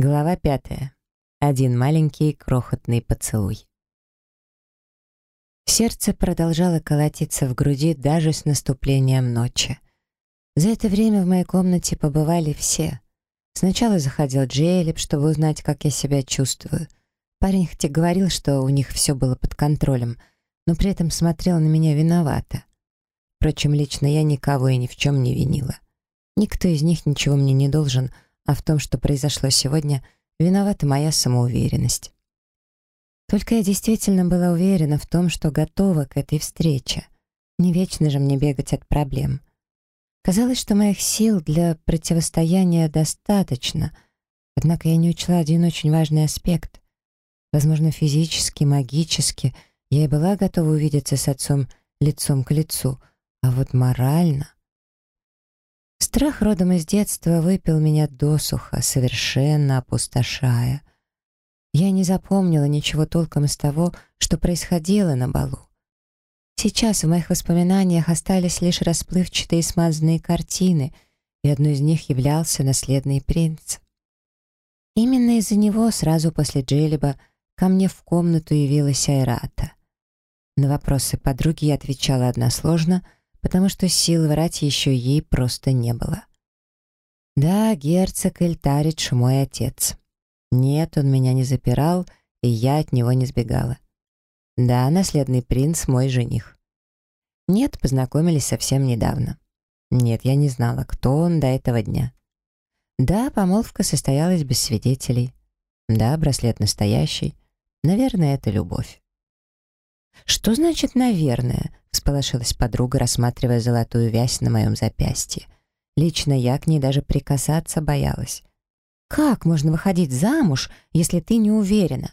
Глава пятая. Один маленький крохотный поцелуй. Сердце продолжало колотиться в груди даже с наступлением ночи. За это время в моей комнате побывали все. Сначала заходил Джейлип, чтобы узнать, как я себя чувствую. Парень хоть и говорил, что у них все было под контролем, но при этом смотрел на меня виновато. Впрочем, лично я никого и ни в чем не винила. Никто из них ничего мне не должен — а в том, что произошло сегодня, виновата моя самоуверенность. Только я действительно была уверена в том, что готова к этой встрече. Не вечно же мне бегать от проблем. Казалось, что моих сил для противостояния достаточно, однако я не учла один очень важный аспект. Возможно, физически, магически я и была готова увидеться с отцом лицом к лицу, а вот морально... Страх родом из детства выпил меня досуха, совершенно опустошая. Я не запомнила ничего толком из того, что происходило на балу. Сейчас в моих воспоминаниях остались лишь расплывчатые смазанные картины, и одной из них являлся наследный принц. Именно из-за него сразу после Джелеба ко мне в комнату явилась Айрата. На вопросы подруги я отвечала односложно — потому что сил врать еще ей просто не было. Да, герцог Эльтаридж мой отец. Нет, он меня не запирал, и я от него не сбегала. Да, наследный принц мой жених. Нет, познакомились совсем недавно. Нет, я не знала, кто он до этого дня. Да, помолвка состоялась без свидетелей. Да, браслет настоящий. Наверное, это любовь. Что значит «наверное»? Всполошилась подруга, рассматривая золотую вязь на моем запястье. Лично я к ней даже прикасаться боялась. «Как можно выходить замуж, если ты не уверена?»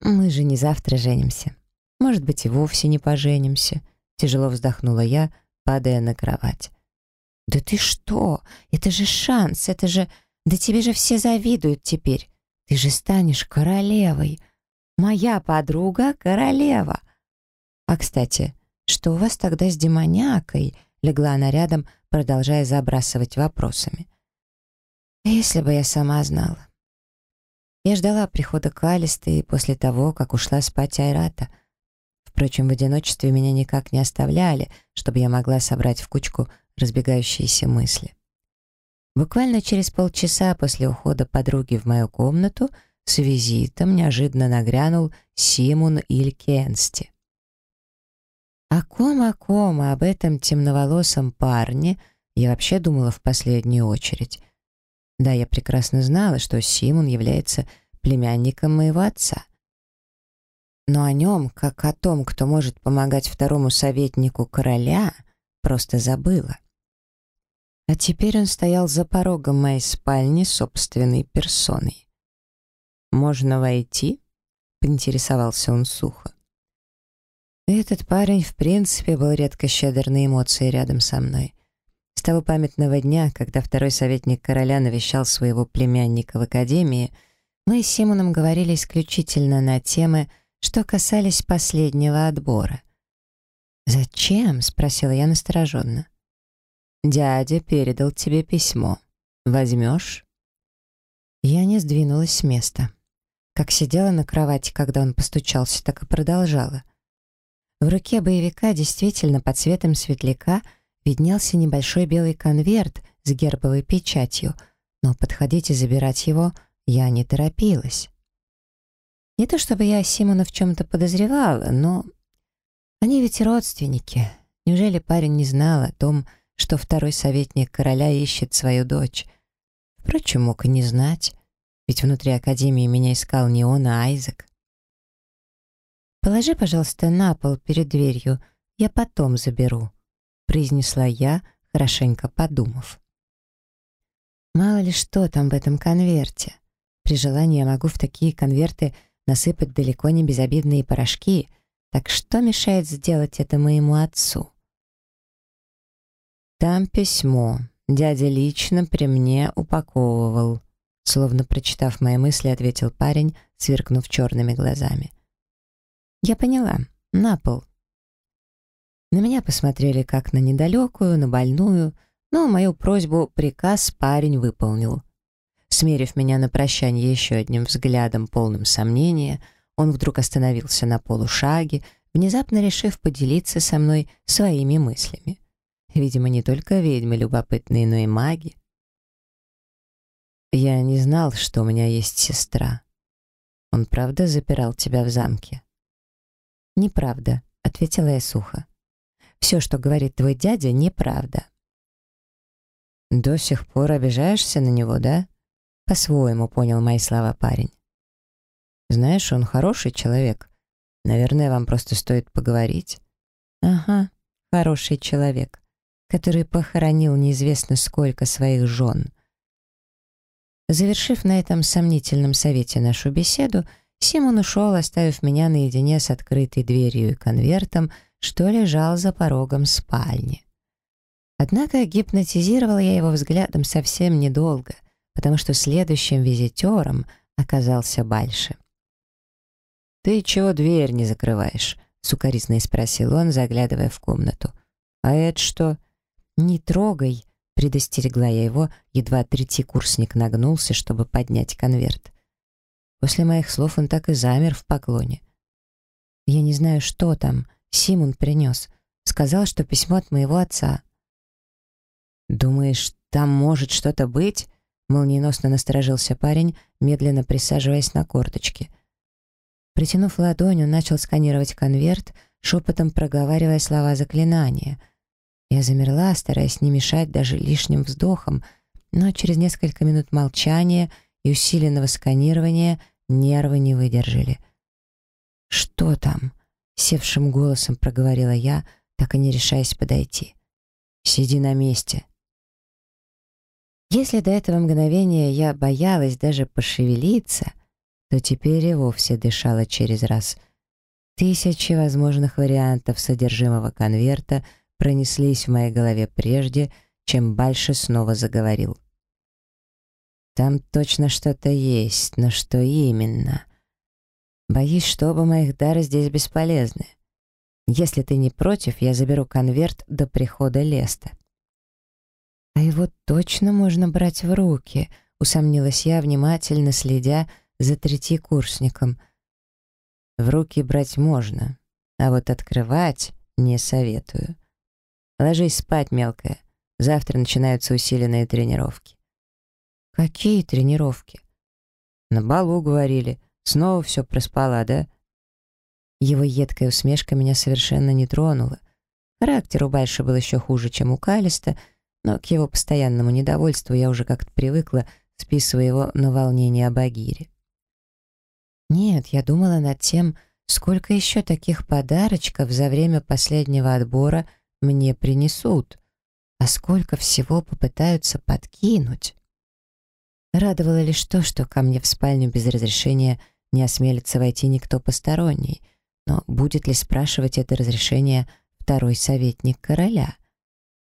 «Мы же не завтра женимся. Может быть, и вовсе не поженимся», — тяжело вздохнула я, падая на кровать. «Да ты что? Это же шанс, это же... Да тебе же все завидуют теперь. Ты же станешь королевой. Моя подруга — королева. А, кстати, что у вас тогда с демониакой? Легла она рядом, продолжая забрасывать вопросами. Если бы я сама знала. Я ждала прихода Калисты после того, как ушла спать Айрата. Впрочем, в одиночестве меня никак не оставляли, чтобы я могла собрать в кучку разбегающиеся мысли. Буквально через полчаса после ухода подруги в мою комнату с визитом неожиданно нагрянул Симон Илькенсти. О ком, о ком, об этом темноволосом парне я вообще думала в последнюю очередь. Да, я прекрасно знала, что Симон является племянником моего отца. Но о нем, как о том, кто может помогать второму советнику короля, просто забыла. А теперь он стоял за порогом моей спальни собственной персоной. «Можно войти?» — поинтересовался он сухо. Этот парень, в принципе, был редко щедр на эмоции рядом со мной. С того памятного дня, когда второй советник короля навещал своего племянника в академии, мы с Симоном говорили исключительно на темы, что касались последнего отбора. «Зачем?» — спросила я настороженно. «Дядя передал тебе письмо. Возьмешь?» Я не сдвинулась с места. Как сидела на кровати, когда он постучался, так и продолжала — в руке боевика действительно под цветом светляка виднелся небольшой белый конверт с гербовой печатью, но подходить и забирать его я не торопилась. Не то чтобы я Симона в чем-то подозревала, но они ведь родственники. Неужели парень не знал о том, что второй советник короля ищет свою дочь? Впрочем, мог и не знать, ведь внутри Академии меня искал не он, а Айзек. «Положи, пожалуйста, на пол перед дверью, я потом заберу», произнесла я, хорошенько подумав. Мало ли что там в этом конверте. При желании я могу в такие конверты насыпать далеко не безобидные порошки, так что мешает сделать это моему отцу? Там письмо. Дядя лично при мне упаковывал. Словно прочитав мои мысли, ответил парень, сверкнув черными глазами. Я поняла. На пол. На меня посмотрели как на недалекую, на больную, но мою просьбу приказ парень выполнил. Смерив меня на прощание еще одним взглядом, полным сомнения, он вдруг остановился на полушаге, внезапно решив поделиться со мной своими мыслями. Видимо, не только ведьмы любопытные, но и маги. «Я не знал, что у меня есть сестра. Он правда запирал тебя в замке?» «Неправда», — ответила я сухо. «Все, что говорит твой дядя, неправда». «До сих пор обижаешься на него, да?» По-своему понял мои слова парень. «Знаешь, он хороший человек. Наверное, вам просто стоит поговорить». «Ага, хороший человек, который похоронил неизвестно сколько своих жен». Завершив на этом сомнительном совете нашу беседу, Симон ушел, оставив меня наедине с открытой дверью и конвертом, что лежал за порогом спальни. Однако гипнотизировал я его взглядом совсем недолго, потому что следующим визитером оказался Бальши. «Ты чего дверь не закрываешь?» — сукоризно спросил он, заглядывая в комнату. «А это что?» «Не трогай!» — предостерегла я его, едва третий курсник нагнулся, чтобы поднять конверт. После моих слов он так и замер в поклоне. «Я не знаю, что там. Симон принес. Сказал, что письмо от моего отца». «Думаешь, там может что-то быть?» Молниеносно насторожился парень, медленно присаживаясь на корточки. Притянув ладонь, он начал сканировать конверт, шепотом проговаривая слова заклинания. Я замерла, стараясь не мешать даже лишним вздохом, но через несколько минут молчания и усиленного сканирования нервы не выдержали. «Что там?» — севшим голосом проговорила я, так и не решаясь подойти. «Сиди на месте», если до этого мгновения я боялась даже пошевелиться, то теперь и вовсе дышала через раз. Тысячи возможных вариантов содержимого конверта пронеслись в моей голове прежде, чем Бальше снова заговорил. «Там точно что-то есть, но что именно? Боюсь, что оба моих дара здесь бесполезны. Если ты не против, я заберу конверт до прихода Леста». «А его точно можно брать в руки», — усомнилась я, внимательно следя за третьекурсником. «В руки брать можно, а вот открывать не советую. Ложись спать, мелкая. Завтра начинаются усиленные тренировки». «Какие тренировки?» «На балу, говорили. Снова все проспала, да?» Его едкая усмешка меня совершенно не тронула. Характер у Бальши был еще хуже, чем у Калиста — но к его постоянному недовольству я уже как-то привыкла, списывая его на волнение о Багире. Нет, я думала над тем, сколько еще таких подарочков за время последнего отбора мне принесут, а сколько всего попытаются подкинуть. Радовало лишь то, что ко мне в спальню без разрешения не осмелится войти никто посторонний, но будет ли спрашивать это разрешение второй советник короля —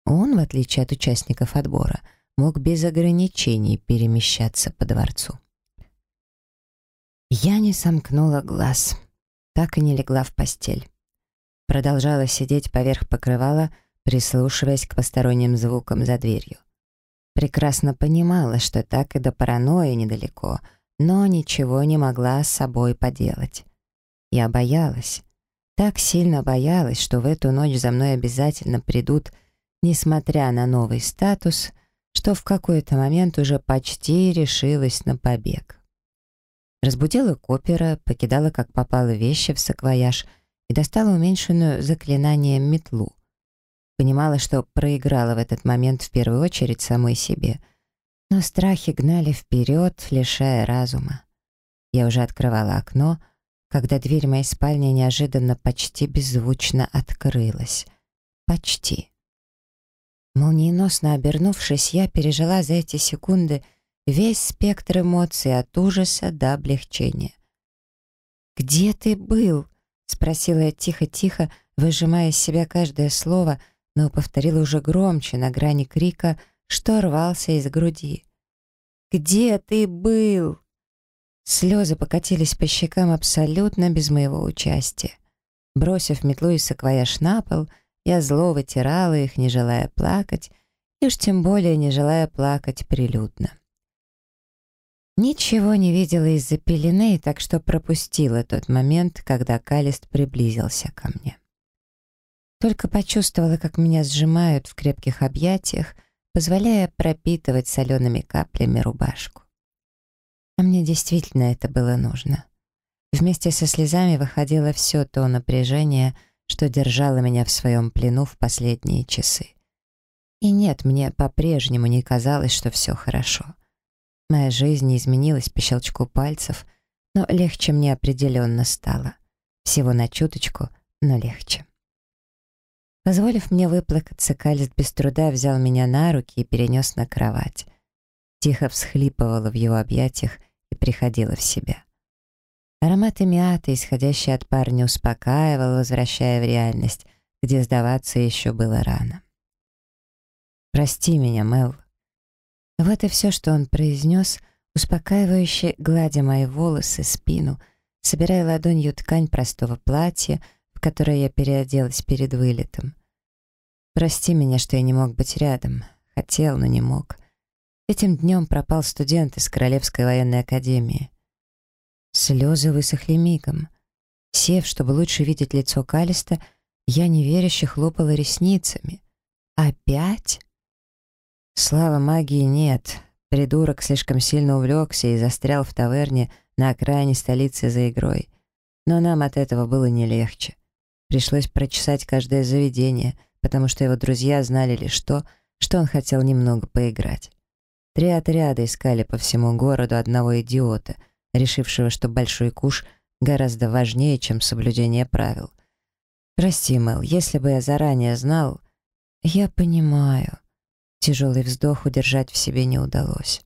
он, в отличие от участников отбора, мог без ограничений перемещаться по дворцу. Я не сомкнула глаз, так и не легла в постель. Продолжала сидеть поверх покрывала, прислушиваясь к посторонним звукам за дверью. Прекрасно понимала, что так и до паранойи недалеко, но ничего не могла с собой поделать. Я боялась. Так сильно боялась, что в эту ночь за мной обязательно придут несмотря на новый статус, что в какой-то момент уже почти решилась на побег. Разбудила Копера, покидала как попало вещи в саквояж и достала уменьшенную заклинанием метлу. Понимала, что проиграла в этот момент в первую очередь самой себе, но страхи гнали вперед, лишая разума. Я уже открывала окно, когда дверь моей спальни неожиданно почти беззвучно открылась. Почти. Молниеносно обернувшись, я пережила за эти секунды весь спектр эмоций от ужаса до облегчения. «Где ты был?» — спросила я тихо-тихо, выжимая из себя каждое слово, но повторила уже громче, на грани крика, что рвался из груди. «Где ты был?» Слезы покатились по щекам абсолютно без моего участия. Бросив метлу и саквояж на пол — я зло вытирала их, не желая плакать, и уж тем более не желая плакать прилюдно. Ничего не видела из-за пелены, так что пропустила тот момент, когда Калист приблизился ко мне. Только почувствовала, как меня сжимают в крепких объятиях, позволяя пропитывать солеными каплями рубашку. А мне действительно это было нужно. Вместе со слезами выходило все то напряжение, что держало меня в своем плену в последние часы. И нет, мне по-прежнему не казалось, что все хорошо. Моя жизнь не изменилась по щелчку пальцев, но легче мне определенно стало. Всего на чуточку, но легче. Позволив мне выплакаться, Кальст без труда взял меня на руки и перенес на кровать. Тихо всхлипывала в его объятиях и приходила в себя. Аромат мята, исходящий от парня, успокаивал, возвращая в реальность, где сдаваться еще было рано. «Прости меня, Мел», вот и все, что он произнес, успокаивающе гладя мои волосы, спину, собирая ладонью ткань простого платья, в которое я переоделась перед вылетом. «Прости меня, что я не мог быть рядом. Хотел, но не мог. Этим днем пропал студент из Королевской военной академии. Слезы высохли мигом. Сев, чтобы лучше видеть лицо Калиста, я неверяще хлопала ресницами. «Опять?» Слава магии нет. Придурок слишком сильно увлекся и застрял в таверне на окраине столицы за игрой. Но нам от этого было не легче. Пришлось прочесать каждое заведение, потому что его друзья знали лишь то, что он хотел немного поиграть. Три отряда искали по всему городу одного идиота, решившего, что большой куш гораздо важнее, чем соблюдение правил. «Прости, Мэл, если бы я заранее знал...» «Я понимаю», Тяжелый вздох удержать в себе не удалось.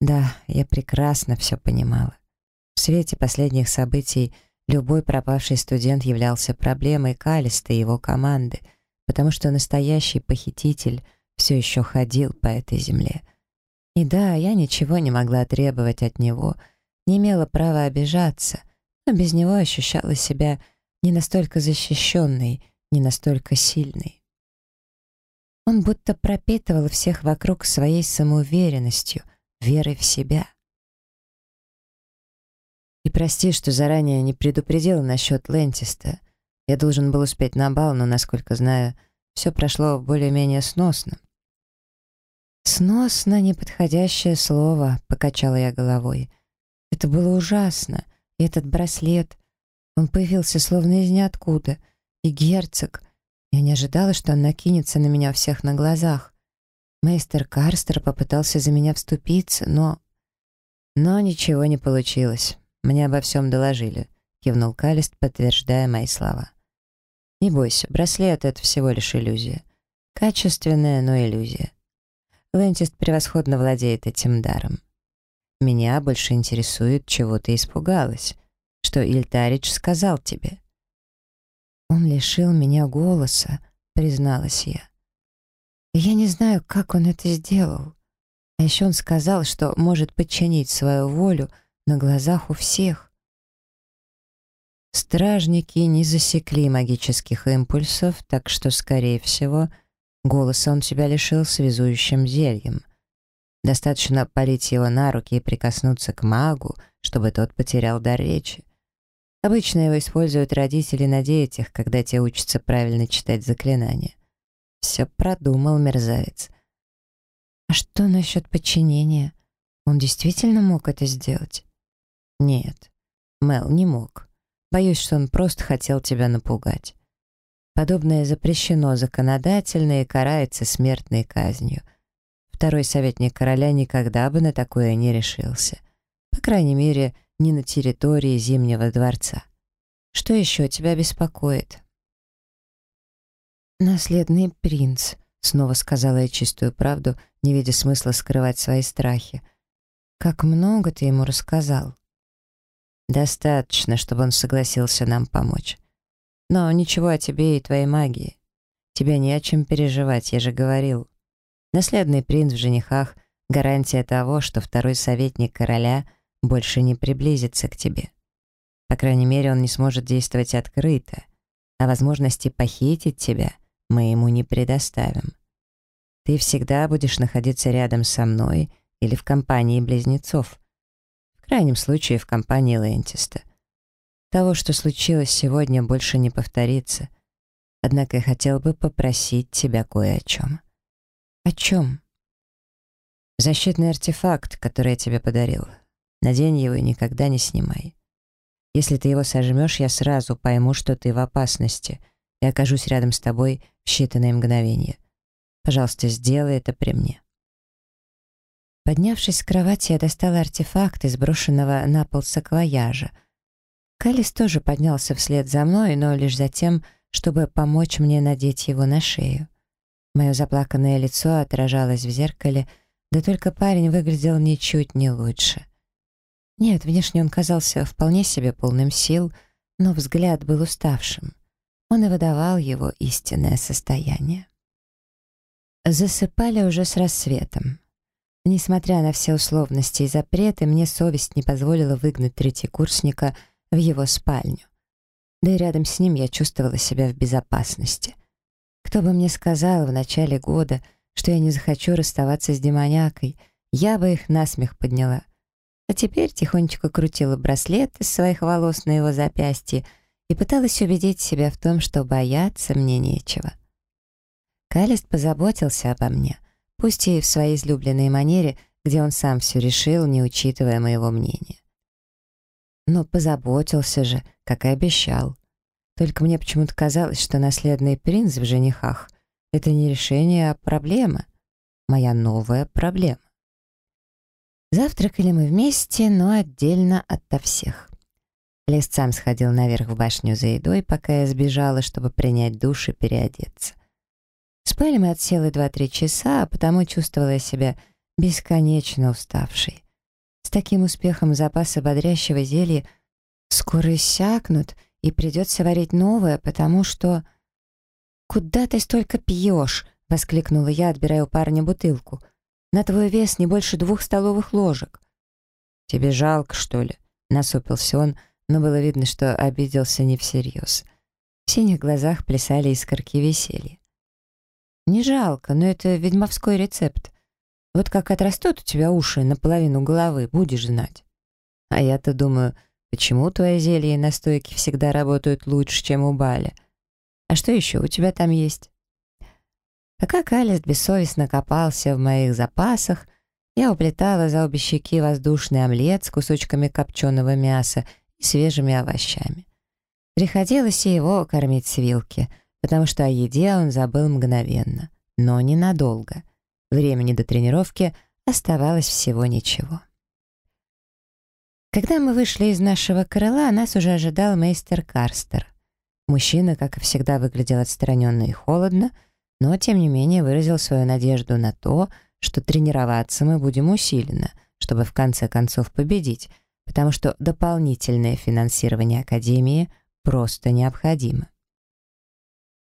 Да, я прекрасно все понимала. В свете последних событий любой пропавший студент являлся проблемой Калиста и его команды, потому что настоящий похититель все еще ходил по этой земле. И да, я ничего не могла требовать от него, не имела права обижаться, но без него ощущала себя не настолько защищенной, не настолько сильной. Он будто пропитывал всех вокруг своей самоуверенностью, верой в себя. И прости, что заранее не предупредил насчет Лентиста. Я должен был успеть на бал, но, насколько знаю, все прошло более-менее сносно. «Сносно — неподходящее слово», — покачала я головой. «Это было ужасно. И этот браслет, он появился словно из ниоткуда. И герцог, я не ожидала, что он накинется на меня всех на глазах. Мейстер Карстер попытался за меня вступиться, но... Но ничего не получилось. Мне обо всем доложили, кивнул Калист, подтверждая мои слова. Не бойся, браслет — это всего лишь иллюзия. Качественная, но иллюзия. Лентист превосходно владеет этим даром. Меня больше интересует, чего ты испугалась. Что Ильтарич сказал тебе. «Он лишил меня голоса», — призналась я. я не знаю, как он это сделал. А еще он сказал, что может подчинить свою волю на глазах у всех. Стражники не засекли магических импульсов, так что, скорее всего, голоса он тебя лишил связующим зельем. Достаточно полить его на руки и прикоснуться к магу, чтобы тот потерял дар речи. Обычно его используют родители на детях, когда те учатся правильно читать заклинания. Все продумал мерзавец. А что насчет подчинения? Он действительно мог это сделать? Нет, Мел не мог. Боюсь, что он просто хотел тебя напугать. Подобное запрещено законодательно и карается смертной казнью. Второй советник короля никогда бы на такое не решился. По крайней мере, не на территории Зимнего дворца. Что еще тебя беспокоит?» «Наследный принц», — снова сказала я чистую правду, не видя смысла скрывать свои страхи. «Как много ты ему рассказал?» «Достаточно, чтобы он согласился нам помочь. Но ничего о тебе и твоей магии. Тебя не о чем переживать, я же говорил. Наследный принц в женихах — гарантия того, что второй советник короля — больше не приблизится к тебе. По крайней мере, он не сможет действовать открыто, а возможности похитить тебя мы ему не предоставим. Ты всегда будешь находиться рядом со мной или в компании близнецов. В крайнем случае в компании Лентиста. Того, что случилось сегодня, больше не повторится. Однако я хотел бы попросить тебя кое о чем. О чем? Защитный артефакт, который я тебе подарил. Надень его и никогда не снимай. Если ты его сожмешь, я сразу пойму, что ты в опасности, и окажусь рядом с тобой в считанные мгновения. Пожалуйста, сделай это при мне. Поднявшись с кровати, я достала артефакт из брошенного на пол саквояжа. Калис тоже поднялся вслед за мной, но лишь за тем, чтобы помочь мне надеть его на шею. Мое заплаканное лицо отражалось в зеркале, да только парень выглядел ничуть не лучше. Нет, внешне он казался вполне себе полным сил, но взгляд был уставшим. Он и выдавал его истинное состояние. Засыпали уже с рассветом. Несмотря на все условности и запреты, мне совесть не позволила выгнать третьекурсника в его спальню. Да и рядом с ним я чувствовала себя в безопасности. Кто бы мне сказал в начале года, что я не захочу расставаться с демонякой, я бы их насмех подняла. А теперь тихонечко крутила браслет из своих волос на его запястье и пыталась убедить себя в том, что бояться мне нечего. Калист позаботился обо мне, пусть и в своей излюбленной манере, где он сам все решил, не учитывая моего мнения. Но позаботился же, как и обещал. Только мне почему-то казалось, что наследный принц в женихах — это не решение, а проблема. Моя новая проблема. Завтракали мы вместе, но отдельно ото всех. Лес сам сходил наверх в башню за едой, пока я сбежала, чтобы принять душ и переодеться. Спали мы от силы 2-3 часа, а потому чувствовала себя бесконечно уставшей. С таким успехом запасы бодрящего зелья скоро иссякнут, и придется варить новое, потому что... «Куда ты столько пьешь?» — воскликнула я, отбирая у парня бутылку — на твой вес не больше двух столовых ложек». «Тебе жалко, что ли?» — насупился он, но было видно, что обиделся не всерьез. В синих глазах плясали искорки веселья. «Не жалко, но это ведьмовской рецепт. Вот как отрастут у тебя уши наполовину головы, будешь знать. А я-то думаю, почему твои зелья и настойки всегда работают лучше, чем у Баля? А что еще у тебя там есть?» Пока Калест бессовестно копался в моих запасах, я уплетала за обе щеки воздушный омлет с кусочками копченого мяса и свежими овощами. Приходилось и его кормить с вилки, потому что о еде он забыл мгновенно, но ненадолго. Времени до тренировки оставалось всего ничего. Когда мы вышли из нашего крыла, нас уже ожидал мейстер Карстер. Мужчина, как и всегда, выглядел отстраненно и холодно, но, тем не менее, выразил свою надежду на то, что тренироваться мы будем усиленно, чтобы в конце концов победить, потому что дополнительное финансирование Академии просто необходимо.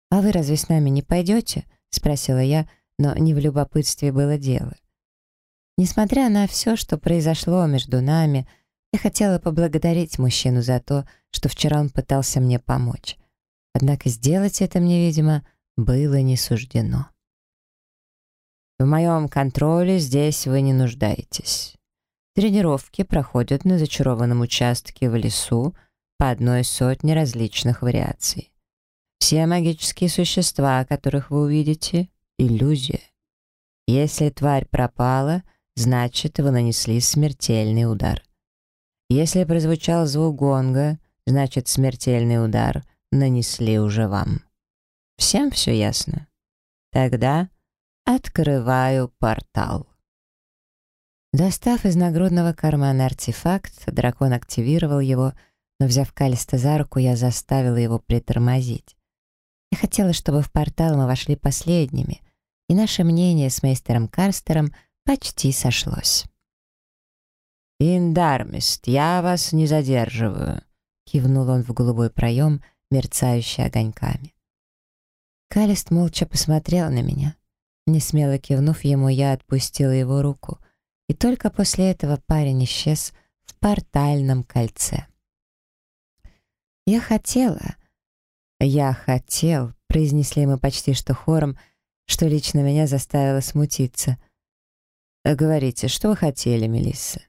«А вы разве с нами не пойдете?» — спросила я, но не в любопытстве было дело. Несмотря на все, что произошло между нами, я хотела поблагодарить мужчину за то, что вчера он пытался мне помочь. Однако сделать это мне, видимо, было не суждено. В моем контроле здесь вы не нуждаетесь. Тренировки проходят на зачарованном участке в лесу по одной сотне различных вариаций. Все магические существа, которых вы увидите — иллюзия. Если тварь пропала, значит, вы нанесли смертельный удар. Если прозвучал звук гонга, значит, смертельный удар нанесли уже вам. Всем все ясно? Тогда открываю портал. Достав из нагрудного кармана артефакт, дракон активировал его, но, взяв Калиста за руку, я заставила его притормозить. Я хотела, чтобы в портал мы вошли последними, и наше мнение с мейстером Карстером почти сошлось. «Индармист, я вас не задерживаю», — кивнул он в голубой проем, мерцающий огоньками. Калист молча посмотрел на меня. Не смело кивнув ему, я отпустила его руку, и только после этого парень исчез в портальном кольце. «Я хотела...» «Я хотел», — произнесли мы почти что хором, что лично меня заставило смутиться. «Говорите, что вы хотели, Мелисса?»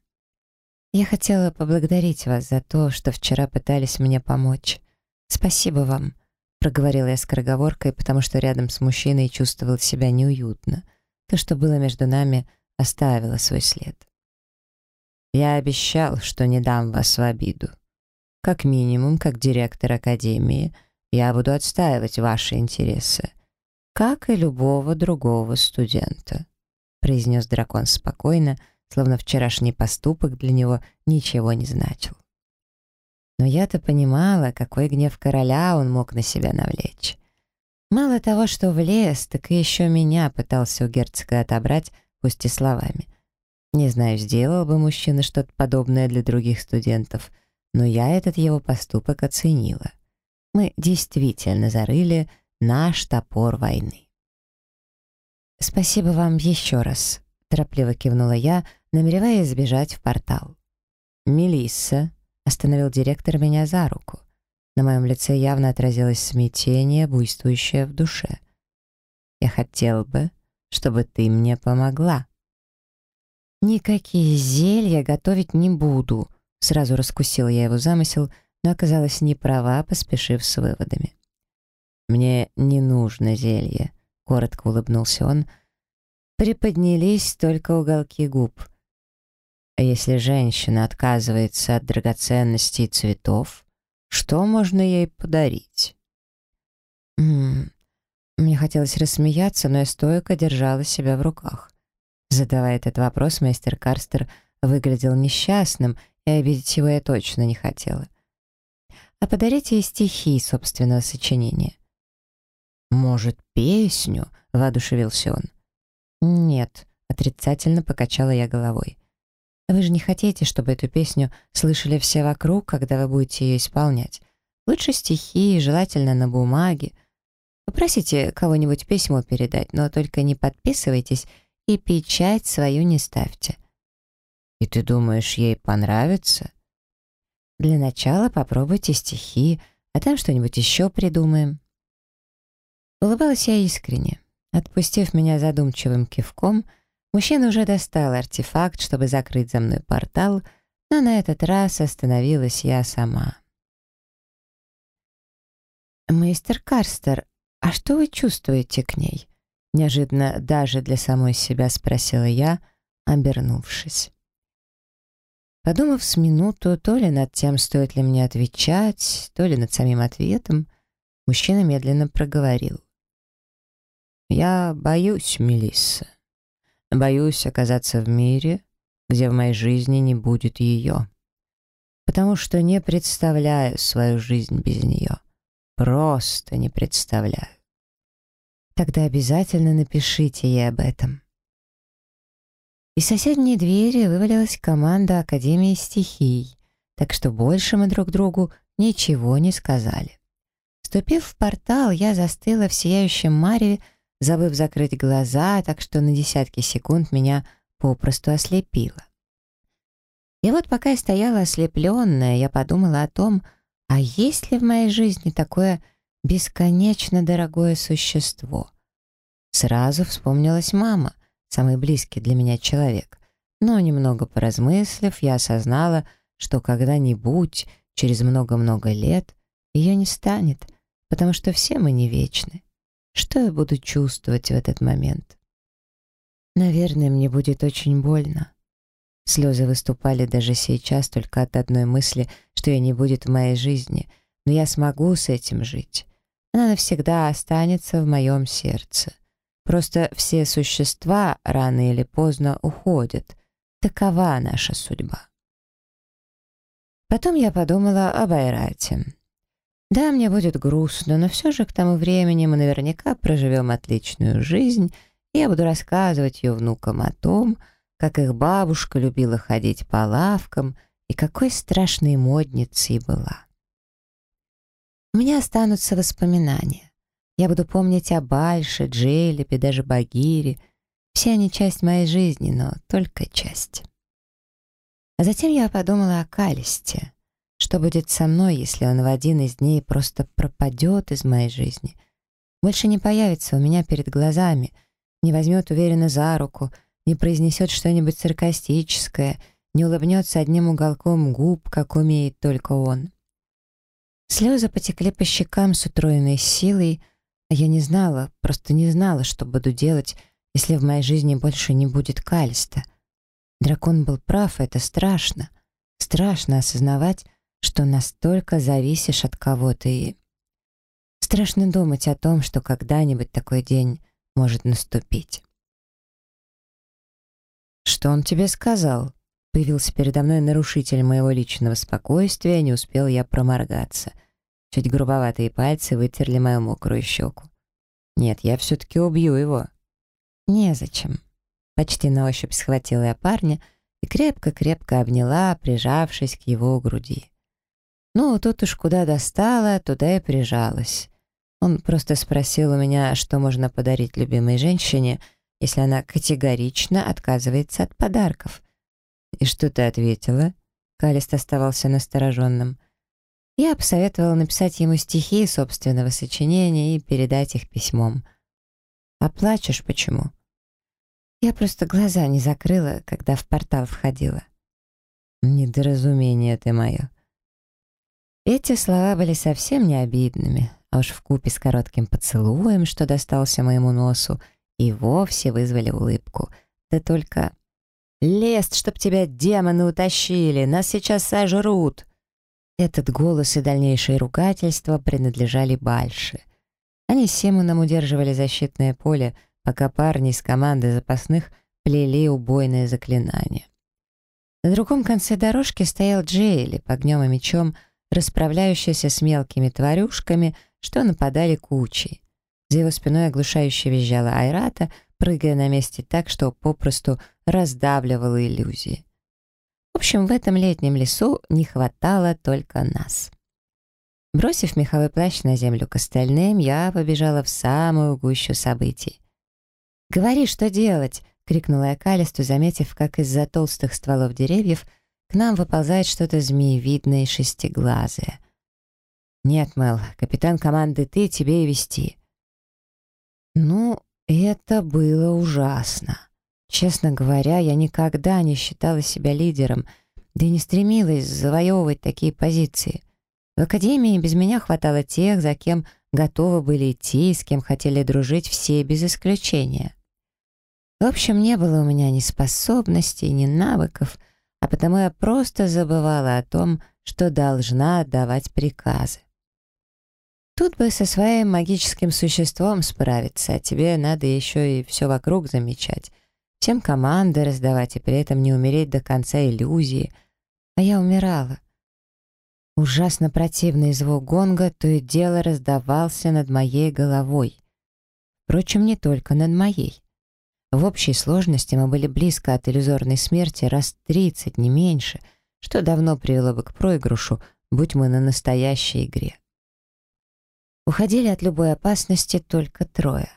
«Я хотела поблагодарить вас за то, что вчера пытались мне помочь. Спасибо вам», — проговорила я скороговоркой, потому что рядом с мужчиной чувствовала себя неуютно. То, что было между нами, оставило свой след. «Я обещал, что не дам вас в обиду. Как минимум, как директор Академии, я буду отстаивать ваши интересы, как и любого другого студента», произнес дракон спокойно, словно вчерашний поступок для него ничего не значил. Но я-то понимала, какой гнев короля он мог на себя навлечь. Мало того, что влез, так и еще меня пытался у герцога отобрать, пусть и словами. Не знаю, сделал бы мужчина что-то подобное для других студентов, но я этот его поступок оценила. Мы действительно зарыли наш топор войны. «Спасибо вам еще раз», — торопливо кивнула я, намереваясь сбежать в портал. «Мелисса», — остановил директор меня за руку. На моем лице явно отразилось смятение, буйствующее в душе. «Я хотел бы, чтобы ты мне помогла». «Никакие зелья готовить не буду», — сразу раскусила я его замысел, но оказалась не права, поспешив с выводами. «Мне не нужно зелье», — коротко улыбнулся он. Приподнялись только уголки губ. «А если женщина отказывается от драгоценностей и цветов, что можно ей подарить?» М Мне хотелось рассмеяться, но я стойко держала себя в руках. Задавая этот вопрос, мастер Карстер выглядел несчастным, и обидеть его я точно не хотела. А подарите ей стихи собственного сочинения. «Может, песню?» — воодушевился он. «Нет», — отрицательно покачала я головой. «Вы же не хотите, чтобы эту песню слышали все вокруг, когда вы будете ее исполнять? Лучше стихи, желательно на бумаге. Попросите кого-нибудь письмо передать, но только не подписывайтесь и печать свою не ставьте. И ты думаешь, ей понравится? Для начала попробуйте стихи, а там что-нибудь еще придумаем. Улыбалась я искренне. Отпустив меня задумчивым кивком, мужчина уже достал артефакт, чтобы закрыть за мной портал, но на этот раз остановилась я сама. «Мистер Карстер, а что вы чувствуете к ней?» Неожиданно даже для самой себя спросила я, обернувшись. Подумав с минуту, то ли над тем, стоит ли мне отвечать, то ли над самим ответом, мужчина медленно проговорил. «Я боюсь, Мелисса. Боюсь оказаться в мире, где в моей жизни не будет ее. Потому что не представляю свою жизнь без нее. Просто не представляю. Тогда обязательно напишите ей об этом. Из соседней двери вывалилась команда Академии стихий, так что больше мы друг другу ничего не сказали. Вступив в портал, я застыла в сияющем мареве, забыв закрыть глаза, так что на десятки секунд меня попросту ослепило. И вот пока я стояла ослепленная, я подумала о том, а есть ли в моей жизни такое бесконечно дорогое существо. Сразу вспомнилась мама, самый близкий для меня человек. Но немного поразмыслив, я осознала, что когда-нибудь, через много-много лет, ее не станет, потому что все мы не вечны. Что я буду чувствовать в этот момент? Наверное, мне будет очень больно. Слезы выступали даже сейчас только от одной мысли, что ее не будет в моей жизни, но я смогу с этим жить. Она навсегда останется в моем сердце. Просто все существа рано или поздно уходят. Такова наша судьба. Потом я подумала об Айрате. Да, мне будет грустно, но все же к тому времени мы наверняка проживем отличную жизнь, и я буду рассказывать ее внукам о том, как их бабушка любила ходить по лавкам и какой страшной модницей была. У меня останутся воспоминания. Я буду помнить о Бальше, Джейлепе, даже Багире. Все они часть моей жизни, но только часть. А затем я подумала о Калисте. Что будет со мной, если он в один из дней просто пропадет из моей жизни? Больше не появится у меня перед глазами, не возьмет уверенно за руку, не произнесет что-нибудь саркастическое, не улыбнется одним уголком губ, как умеет только он. Слезы потекли по щекам с утроенной силой, а я не знала, просто не знала, что буду делать, если в моей жизни больше не будет Калиста. Дракон был прав, это страшно. Страшно осознавать, что настолько зависишь от кого-то и... Страшно думать о том, что когда-нибудь такой день может наступить. «Что он тебе сказал?» Появился передо мной нарушитель моего личного спокойствия, не успел я проморгаться. Чуть грубоватые пальцы вытерли мою мокрую щеку. «Нет, я все-таки убью его». «Незачем». Почти на ощупь схватила я парня и крепко-крепко обняла, прижавшись к его груди. Ну, тут уж куда достала, туда и прижалась. Он просто спросил у меня, что можно подарить любимой женщине, если она категорично отказывается от подарков. «И что ты ответила?» Калист оставался настороженным. Я посоветовала написать ему стихи собственного сочинения и передать их письмом. «А плачешь почему?» Я просто глаза не закрыла, когда в портал входила. «Недоразумение ты мое». Эти слова были совсем не обидными, а уж вкупе с коротким поцелуем, что достался моему носу, и вовсе вызвали улыбку. Да только... «Лест, чтоб тебя демоны утащили! Нас сейчас сожрут!» Этот голос и дальнейшие ругательства принадлежали Бальше. Они с Симоном удерживали защитное поле, пока парни из команды запасных плели убойное заклинание. На другом конце дорожки стоял Джейли, огнем и мечом, расправляющийся с мелкими тварюшками — что нападали кучей. За его спиной оглушающе визжала Айрата, прыгая на месте так, что попросту раздавливала иллюзии. В общем, в этом летнем лесу не хватало только нас. Бросив меховой плащ на землю к остальным, я побежала в самую гущу событий. «Говори, что делать!» — крикнула я Калисту, заметив, как из-за толстых стволов деревьев к нам выползает что-то змеевидное и шестиглазое. «Нет, Мел, капитан команды ты, тебе и вести». Ну, это было ужасно. Честно говоря, я никогда не считала себя лидером, да и не стремилась завоевывать такие позиции. В академии без меня хватало тех, за кем готовы были идти, с кем хотели дружить все без исключения. В общем, не было у меня ни способностей, ни навыков, а потому я просто забывала о том, что должна отдавать приказы. Тут бы со своим магическим существом справиться, а тебе надо еще и все вокруг замечать. Всем команды раздавать и при этом не умереть до конца иллюзии. А я умирала. Ужасно противный звук гонга то и дело раздавался над моей головой. Впрочем, не только над моей. В общей сложности мы были близко от иллюзорной смерти раз тридцать, не меньше, что давно привело бы к проигрышу, будь мы на настоящей игре. Уходили от любой опасности только трое.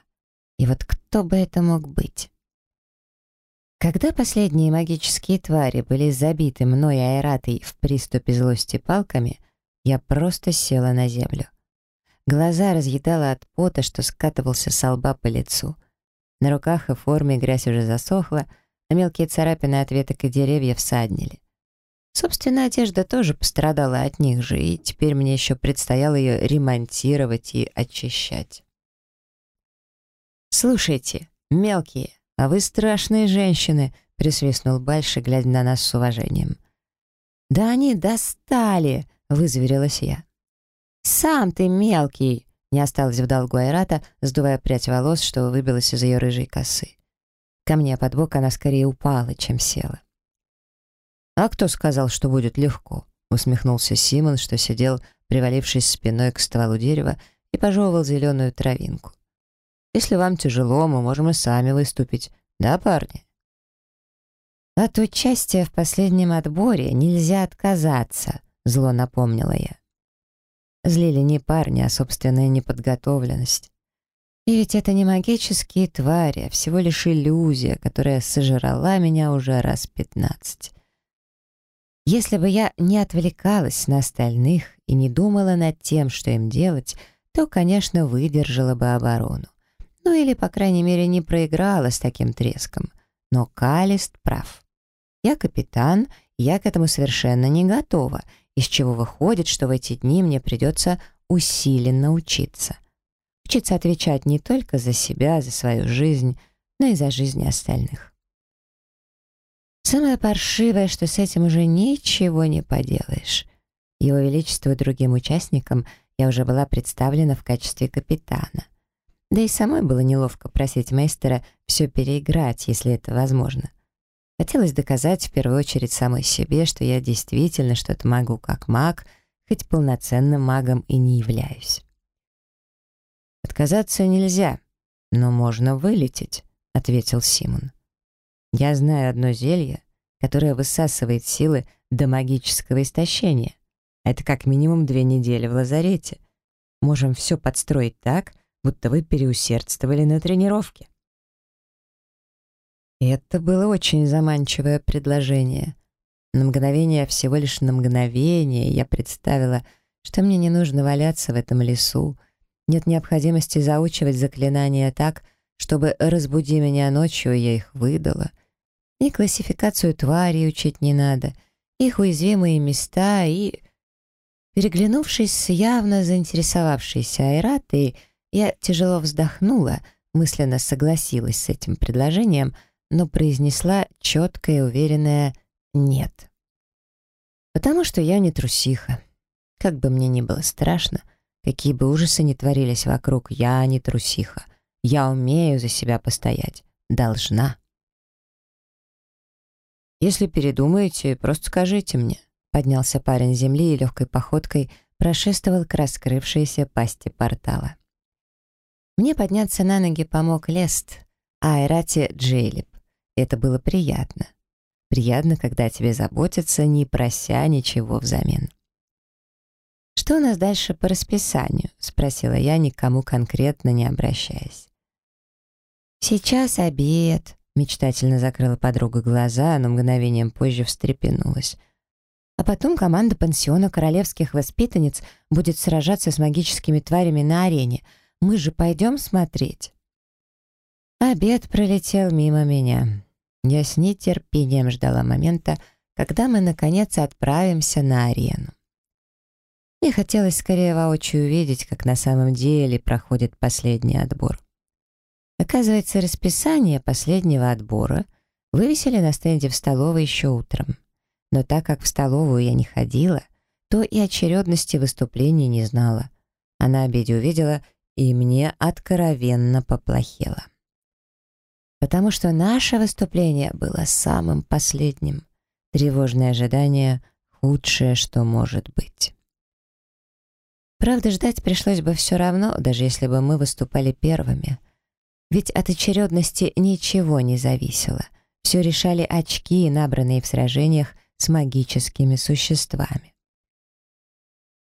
И вот кто бы это мог быть? Когда последние магические твари были забиты мной аэратой в приступе злости палками, я просто села на землю. Глаза разъедала от пота, что скатывался с лба по лицу. На руках и форме грязь уже засохла, а мелкие царапины от веток и деревьев саднили. Собственно, одежда тоже пострадала от них же, и теперь мне еще предстояло ее ремонтировать и очищать. «Слушайте, мелкие, а вы страшные женщины», — присвистнул Бальши, глядя на нас с уважением. «Да они достали!» — вызверилась я. «Сам ты мелкий!» — не осталось в долгу Айрата, сдувая прядь волос, что выбилась из ее рыжей косы. Ко мне под бок она скорее упала, чем села. «А кто сказал, что будет легко?» — усмехнулся Симон, что сидел, привалившись спиной к стволу дерева и пожевывал зеленую травинку. «Если вам тяжело, мы можем и сами выступить. Да, парни?» «От участия в последнем отборе нельзя отказаться», — зло напомнила я. Злили не парни, а собственная неподготовленность. И ведь это не магические твари, а всего лишь иллюзия, которая сожрала меня уже раз пятнадцать. Если бы я не отвлекалась на остальных и не думала над тем, что им делать, то, конечно, выдержала бы оборону. Ну или, по крайней мере, не проиграла с таким треском. но Калист прав. Я капитан, я к этому совершенно не готова, из чего выходит, что в эти дни мне придется усиленно учиться. Учиться отвечать не только за себя, за свою жизнь, но и за жизни остальных. Самое паршивое, что с этим уже ничего не поделаешь. Его Величество другим участникам я уже была представлена в качестве капитана. Да и самой было неловко просить мейстера все переиграть, если это возможно. Хотелось доказать в первую очередь самой себе, что я действительно что-то могу как маг, хоть полноценным магом и не являюсь. «Отказаться нельзя, но можно вылететь», — ответил Симон. «Я знаю одно зелье, которое высасывает силы до магического истощения. Это как минимум две недели в лазарете. Можем все подстроить так, будто вы переусердствовали на тренировке». Это было очень заманчивое предложение. На мгновение, всего лишь на мгновение, я представила, что мне не нужно валяться в этом лесу, нет необходимости заучивать заклинания так, чтобы «разбуди меня ночью», я их выдала. И классификацию тварей учить не надо, их уязвимые места и... Переглянувшись с явно заинтересовавшейся Айратой, я тяжело вздохнула, мысленно согласилась с этим предложением — но произнесла четкое и уверенное «нет». Потому что я не трусиха. Как бы мне ни было страшно, какие бы ужасы ни творились вокруг, я не трусиха. Я умею за себя постоять. Должна. «Если передумаете, просто скажите мне», — поднялся парень земли и легкой походкой прошествовал к раскрывшейся пасти портала. Мне подняться на ноги помог Лест, а Айрате — Джейлип. Это было приятно. Приятно, когда о тебе заботятся, не прося ничего взамен. «Что у нас дальше по расписанию?» — спросила я, никому конкретно не обращаясь. «Сейчас обед», — мечтательно закрыла подруга глаза, но мгновением позже встрепенулась. «А потом команда пансиона королевских воспитанниц будет сражаться с магическими тварями на арене. Мы же пойдем смотреть». Обед пролетел мимо меня. Я с нетерпением ждала момента, когда мы, наконец, отправимся на арену. Мне хотелось скорее воочию увидеть, как на самом деле проходит последний отбор. Оказывается, расписание последнего отбора вывесили на стенде в столовой еще утром. Но так как в столовую я не ходила, то и очередности выступлений не знала. А на обеде увидела, и мне откровенно поплохело потому что наше выступление было самым последним. Тревожное ожидание — худшее, что может быть. Правда, ждать пришлось бы все равно, даже если бы мы выступали первыми. Ведь от очередности ничего не зависело. Все решали очки, набранные в сражениях с магическими существами.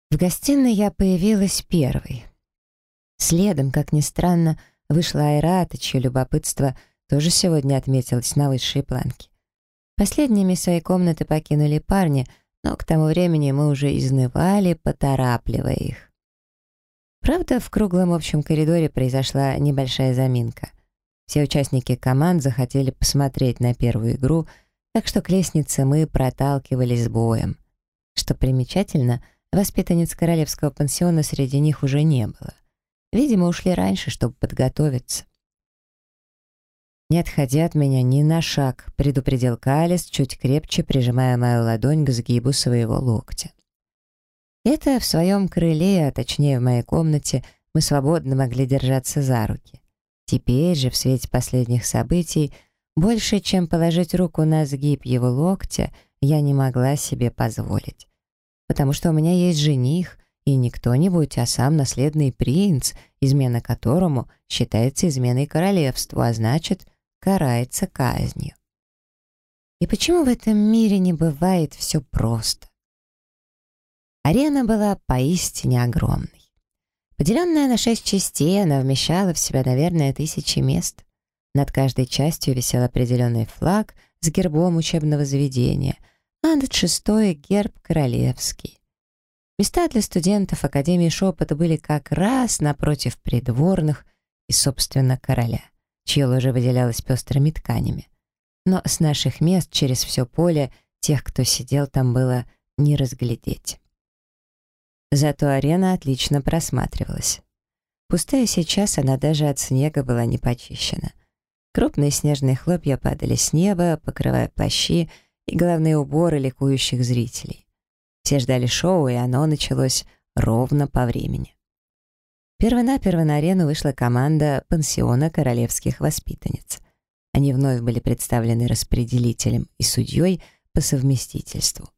В гостиной я появилась первой. Следом, как ни странно, вышла Айрата, чье любопытство — тоже сегодня отметилась на высшей планке. Последними свои комнаты покинули парни, но к тому времени мы уже изнывали, поторапливая их. Правда, в круглом общем коридоре произошла небольшая заминка. Все участники команд захотели посмотреть на первую игру, так что к лестнице мы проталкивались боем. Что примечательно, воспитанниц королевского пансиона среди них уже не было. Видимо, ушли раньше, чтобы подготовиться. «Не отходи от меня ни на шаг», — предупредил Калис, чуть крепче прижимая мою ладонь к сгибу своего локтя. Это в своем крыле, а точнее в моей комнате, мы свободно могли держаться за руки. Теперь же, в свете последних событий, больше, чем положить руку на сгиб его локтя, я не могла себе позволить. Потому что у меня есть жених, и не кто-нибудь, а сам наследный принц, измена которому считается изменой королевству, а значит, карается казнью. И почему в этом мире не бывает все просто? Арена была поистине огромной. Поделенная на шесть частей, она вмещала в себя, наверное, тысячи мест. Над каждой частью висел определенный флаг с гербом учебного заведения, а над шестой — герб королевский. Места для студентов Академии Шепота были как раз напротив придворных и, собственно, короля чье ложе выделялось пестрыми тканями. но с наших мест через все поле тех, кто сидел там, было не разглядеть. Зато арена отлично просматривалась. Пустая сейчас, она даже от снега была не почищена. Крупные снежные хлопья падали с неба, покрывая плащи и головные уборы ликующих зрителей. Все ждали шоу, и оно началось ровно по времени. Первонаперво на арену вышла команда пансиона королевских воспитанниц. Они вновь были представлены распределителем и судьей по совместительству.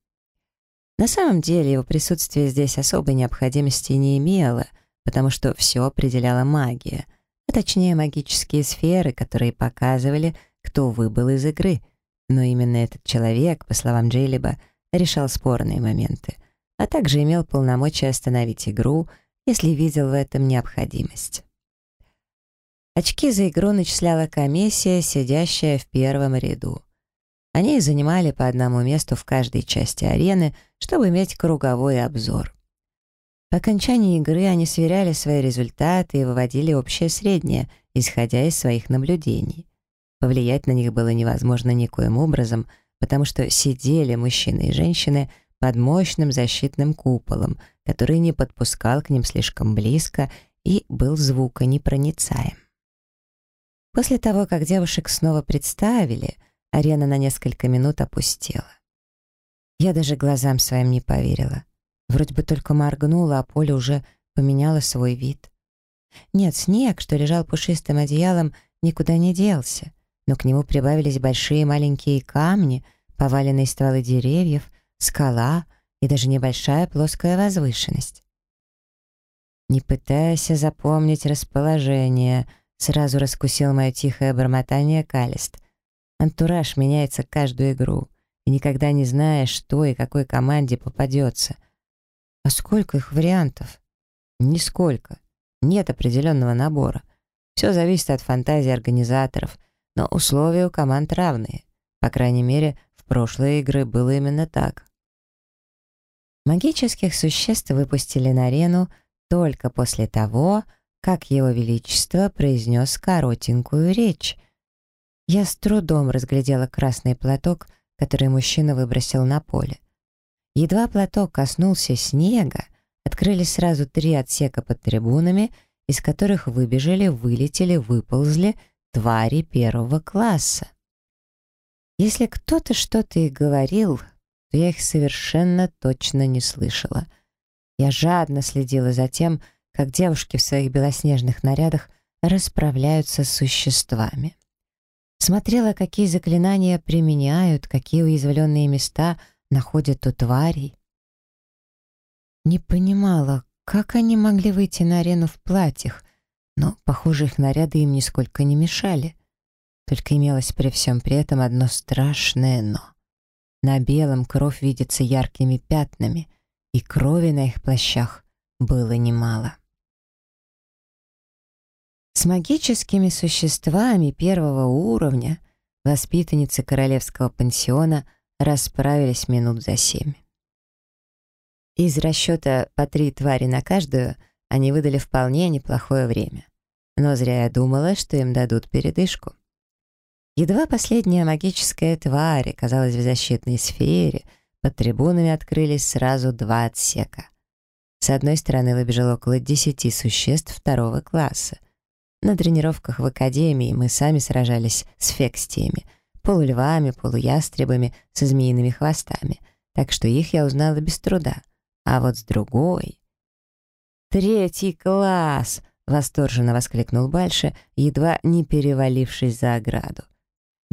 На самом деле его присутствие здесь особой необходимости не имело, потому что все определяла магия, а точнее магические сферы, которые показывали, кто выбыл из игры. Но именно этот человек, по словам Джейлиба, решал спорные моменты, а также имел полномочия остановить игру — если видел в этом необходимость. Очки за игру начисляла комиссия, сидящая в первом ряду. Они занимали по одному месту в каждой части арены, чтобы иметь круговой обзор. По окончании игры они сверяли свои результаты и выводили общее среднее, исходя из своих наблюдений. Повлиять на них было невозможно никоим образом, потому что сидели мужчины и женщины под мощным защитным куполом — который не подпускал к ним слишком близко и был звуконепроницаем. После того, как девушек снова представили, арена на несколько минут опустела. Я даже глазам своим не поверила. Вроде бы только моргнула, а поле уже поменяло свой вид. Нет, снег, что лежал пушистым одеялом, никуда не делся, но к нему прибавились большие маленькие камни, поваленные стволы деревьев, скала, и даже небольшая плоская возвышенность. Не пытаясь запомнить расположение, сразу раскусил мое тихое бормотание Калист. Антураж меняется каждую игру, и никогда не знаешь, что и какой команде попадется. А сколько их вариантов? Нисколько. Нет определенного набора. Все зависит от фантазии организаторов, но условия у команд равные. По крайней мере, прошлые игры было именно так. Магических существ выпустили на арену только после того, как Его Величество произнес коротенькую речь. Я с трудом разглядела красный платок, который мужчина выбросил на поле. Едва платок коснулся снега, открылись сразу три отсека под трибунами, из которых выбежали, вылетели, выползли твари первого класса. Если кто-то что-то и говорил, что я их совершенно точно не слышала. Я жадно следила за тем, как девушки в своих белоснежных нарядах расправляются с существами. Смотрела, какие заклинания применяют, какие уязвленные места находят у тварей. Не понимала, как они могли выйти на арену в платьях, но, похоже, их наряды им нисколько не мешали. Только имелось при всем при этом одно страшное «но». На белом кровь видится яркими пятнами, и крови на их плащах было немало. С магическими существами первого уровня воспитанницы королевского пансиона расправились минут за семь. Из расчета по три твари на каждую они выдали вполне неплохое время. Но зря я думала, что им дадут передышку. Едва последняя магическая тварь оказалась в защитной сфере, под трибунами открылись сразу два отсека. С одной стороны выбежало около десяти существ второго класса. На тренировках в академии мы сами сражались с фекстиями, полульвами, полуястребами со змеиными хвостами, так что их я узнала без труда. А вот с другой... «Третий класс!» — восторженно воскликнул Бальше, едва не перевалившись за ограду.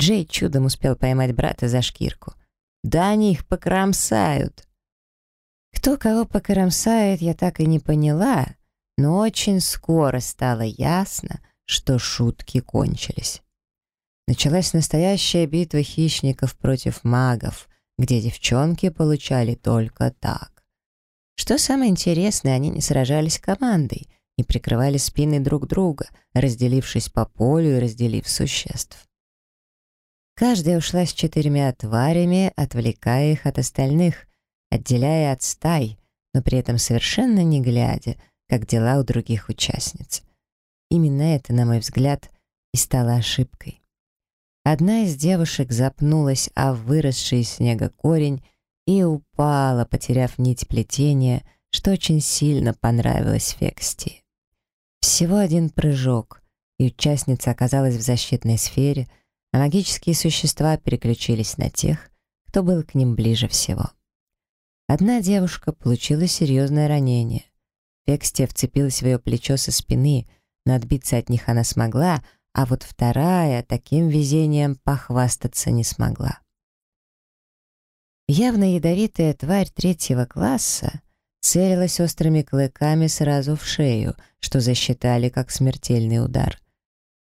Джей чудом успел поймать брата за шкирку. «Да они их покромсают!» Кто кого покромсает, я так и не поняла, но очень скоро стало ясно, что шутки кончились. Началась настоящая битва хищников против магов, где девчонки получали только так. Что самое интересное, они не сражались командой, не прикрывали спины друг друга, разделившись по полю и разделив существ. Каждая ушла с четырьмя тварями, отвлекая их от остальных, отделяя от стай, но при этом совершенно не глядя, как дела у других участниц. Именно это, на мой взгляд, и стало ошибкой. Одна из девушек запнулась о выросший из снега корень и упала, потеряв нить плетения, что очень сильно понравилось Фексти. Всего один прыжок, и участница оказалась в защитной сфере, а магические существа переключились на тех, кто был к ним ближе всего. Одна девушка получила серьезное ранение. Фекстия вцепилась в ее плечо со спины, но отбиться от них она смогла, а вот вторая таким везением похвастаться не смогла. Явно ядовитая тварь третьего класса целилась острыми клыками сразу в шею, что засчитали как смертельный удар.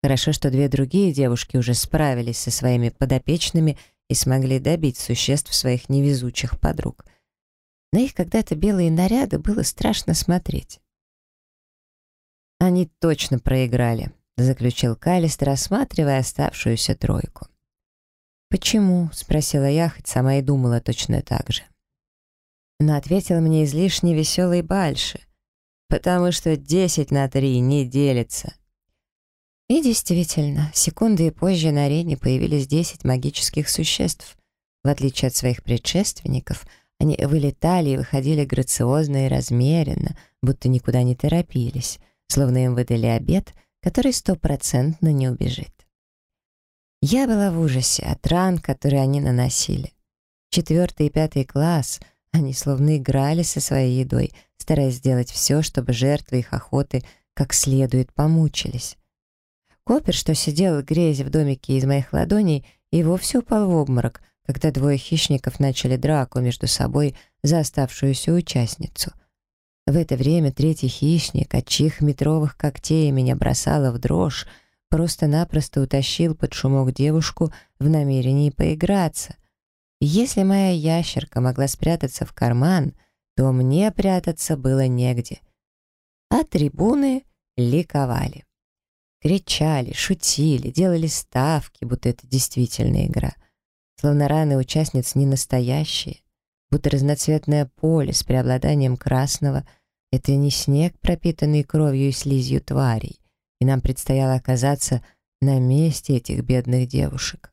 Хорошо, что две другие девушки уже справились со своими подопечными и смогли добить существ своих невезучих подруг. На их когда-то белые наряды было страшно смотреть. Они точно проиграли заключил Калист, рассматривая оставшуюся тройку. «Почему?» — спросила я, хоть сама и думала точно так же. Но ответил мне излишне веселый Бальши, потому что десять на три не делится. И действительно, секунды и позже на арене появились десять магических существ. В отличие от своих предшественников, они вылетали и выходили грациозно и размеренно, будто никуда не торопились, словно им выдали обед — который стопроцентно не убежит. Я была в ужасе от ран, которые они наносили. Четвертый и пятый класс, они словно играли со своей едой, стараясь сделать все, чтобы жертвы их охоты как следует помучились. Копер, что сидел грязи в домике из моих ладоней, и вовсе упал в обморок, когда двое хищников начали драку между собой за оставшуюся участницу — в это время третий хищник, от чьих метровых когтей меня бросало в дрожь, просто-напросто утащил под шумок девушку в намерении поиграться. Если моя ящерка могла спрятаться в карман, то мне прятаться было негде. А трибуны ликовали. Кричали, шутили, делали ставки, будто это действительно игра. Словно раны участниц не настоящие, будто разноцветное поле с преобладанием красного — это не снег, пропитанный кровью и слизью тварей, и нам предстояло оказаться на месте этих бедных девушек.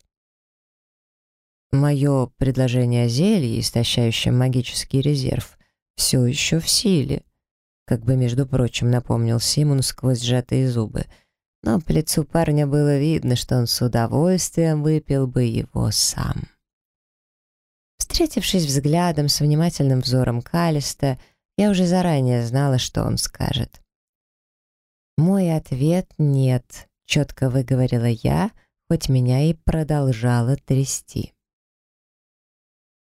Мое предложение о зелье, истощающем магический резерв, все еще в силе, как бы, между прочим, напомнил Симон сквозь сжатые зубы, но по лицу парня было видно, что он с удовольствием выпил бы его сам. Встретившись взглядом с внимательным взором Калиста, я уже заранее знала, что он скажет. «Мой ответ — нет», — четко выговорила я, хоть меня и продолжала трясти.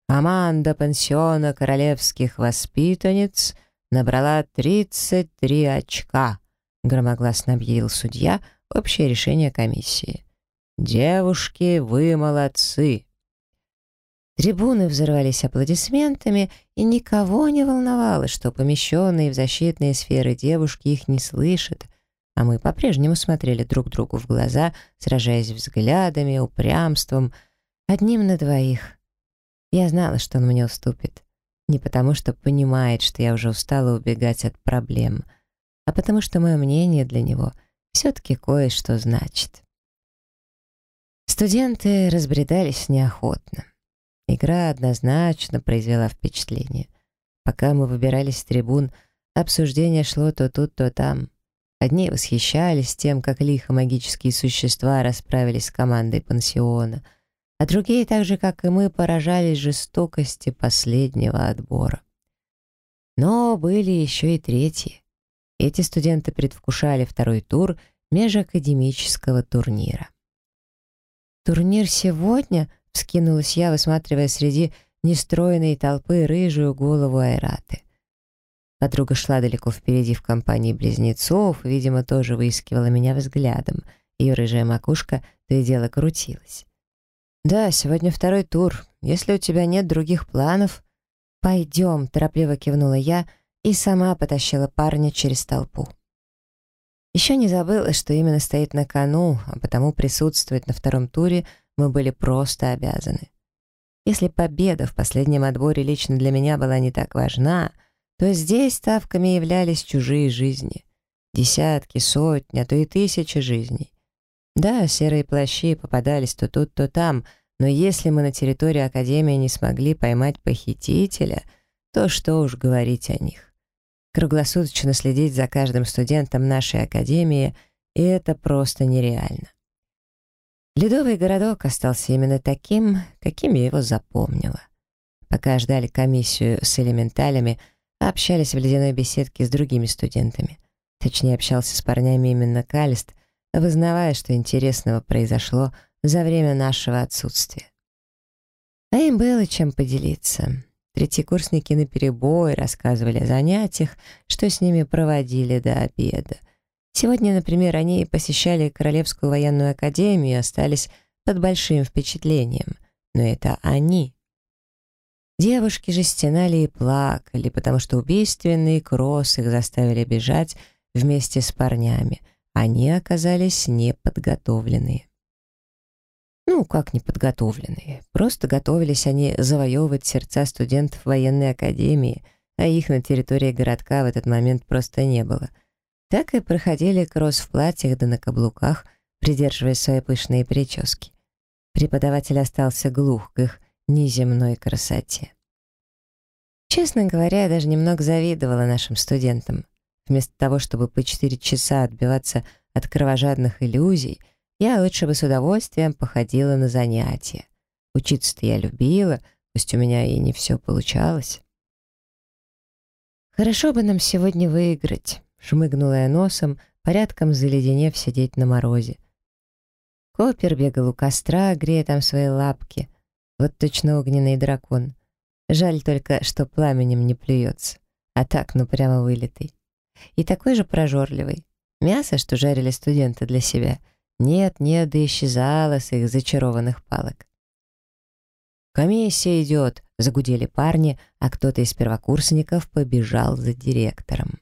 Команда пансиона королевских воспитанниц набрала 33 очка, громогласно объявил судья общее решение комиссии. «Девушки, вы молодцы!» Трибуны взорвались аплодисментами, и никого не волновало, что помещенные в защитные сферы девушки их не слышат, а мы по-прежнему смотрели друг другу в глаза, сражаясь взглядами, упрямством, одним на двоих. Я знала, что он мне уступит. Не потому, что понимает, что я уже устала убегать от проблем, а потому что мое мнение для него все-таки кое-что значит. Студенты разбредались неохотно. Игра однозначно произвела впечатление. Пока мы выбирались с трибун, обсуждение шло то тут, то там. Одни восхищались тем, как лихо магические существа расправились с командой пансиона, а другие, так же, как и мы, поражались жестокости последнего отбора. Но были еще и третьи. Эти студенты предвкушали второй тур межакадемического турнира. «Турнир сегодня?» Вскинулась я, высматривая среди нестроенной толпы рыжую голову Айраты. Подруга шла далеко впереди в компании близнецов, видимо, тоже выискивала меня взглядом. Ее рыжая макушка то и дело крутилась. «Да, сегодня второй тур. Если у тебя нет других планов...» «Пойдем», — торопливо кивнула я и сама потащила парня через толпу. Еще не забыла, что именно стоит на кону, а потому присутствовать на втором туре — мы были просто обязаны. Если победа в последнем отборе лично для меня была не так важна, то здесь ставками являлись чужие жизни. Десятки, сотни, а то и тысячи жизней. Да, серые плащи попадались то тут, то там, но если мы на территории Академии не смогли поймать похитителя, то что уж говорить о них. Круглосуточно следить за каждым студентом нашей Академии, и это просто нереально. Ледовый городок остался именно таким, каким я его запомнила. Пока ждали комиссию с элементалями, общались в ледяной беседке с другими студентами. Точнее, общался с парнями именно Калист, вызнавая, что интересного произошло за время нашего отсутствия. А им было чем поделиться. Третьекурсники наперебой рассказывали о занятиях, что с ними проводили до обеда. Сегодня, например, они посещали Королевскую военную академию и остались под большим впечатлением. Но это они. Девушки же стенали и плакали, потому что убийственный кросс их заставили бежать вместе с парнями. Они оказались неподготовленные. Ну, как неподготовленные. Просто готовились они завоевывать сердца студентов военной академии, а их на территории городка в этот момент просто не было. Так и проходили кросс в платьях да на каблуках, придерживая свои пышные прически. Преподаватель остался глух к их неземной красоте. Честно говоря, я даже немного завидовала нашим студентам. Вместо того, чтобы по четыре часа отбиваться от кровожадных иллюзий — я лучше бы с удовольствием походила на занятия. Учиться-то я любила, пусть у меня и не все получалось. «Хорошо бы нам сегодня выиграть», — шмыгнула я носом, порядком заледенев сидеть на морозе. Копер бегал у костра, грея там свои лапки. Вот точно огненный дракон. Жаль только, что пламенем не плюется. А так, ну прямо вылитый. И такой же прожорливый. Мясо, что жарили студенты для себя — нет, нет, да исчезала с их зачарованных палок. «Комиссия идет!» — загудели парни, а кто-то из первокурсников побежал за директором.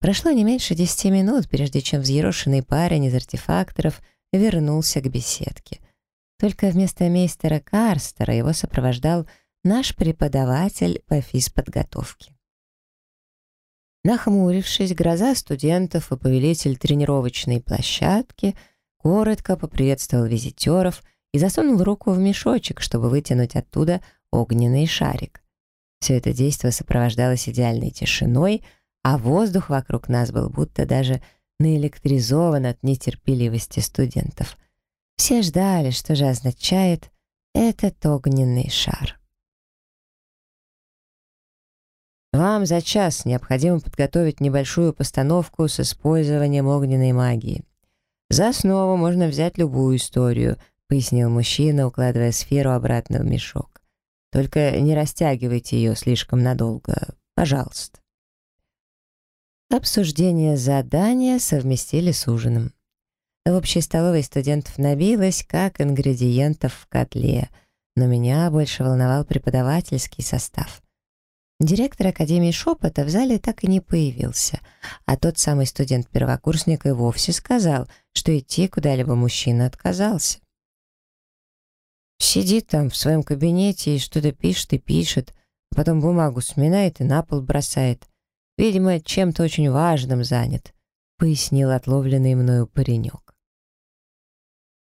Прошло не меньше десяти минут, прежде чем взъерошенный парень из артефакторов вернулся к беседке. Только вместо мейстера Карстера его сопровождал наш преподаватель по физподготовке. Нахмурившись, гроза студентов и повелитель тренировочной площадки коротко поприветствовал визитеров и засунул руку в мешочек, чтобы вытянуть оттуда огненный шарик. Все это действо сопровождалось идеальной тишиной, а воздух вокруг нас был будто даже наэлектризован от нетерпеливости студентов. Все ждали, что же означает этот огненный шар. Вам за час необходимо подготовить небольшую постановку с использованием огненной магии. За основу можно взять любую историю, пояснил мужчина, укладывая сферу обратно в мешок. Только не растягивайте ее слишком надолго, пожалуйста. Обсуждение задания совместили с ужином. В общей столовой студентов набилось, как ингредиентов в котле, но меня больше волновал преподавательский состав. Директор Академии Шепота в зале так и не появился, а тот самый студент-первокурсник и вовсе сказал, что идти куда-либо мужчина отказался. Сидит там в своем кабинете и что-то пишет и пишет, потом бумагу сминает и на пол бросает. Видимо, чем-то очень важным занят, пояснил отловленный мною паренек.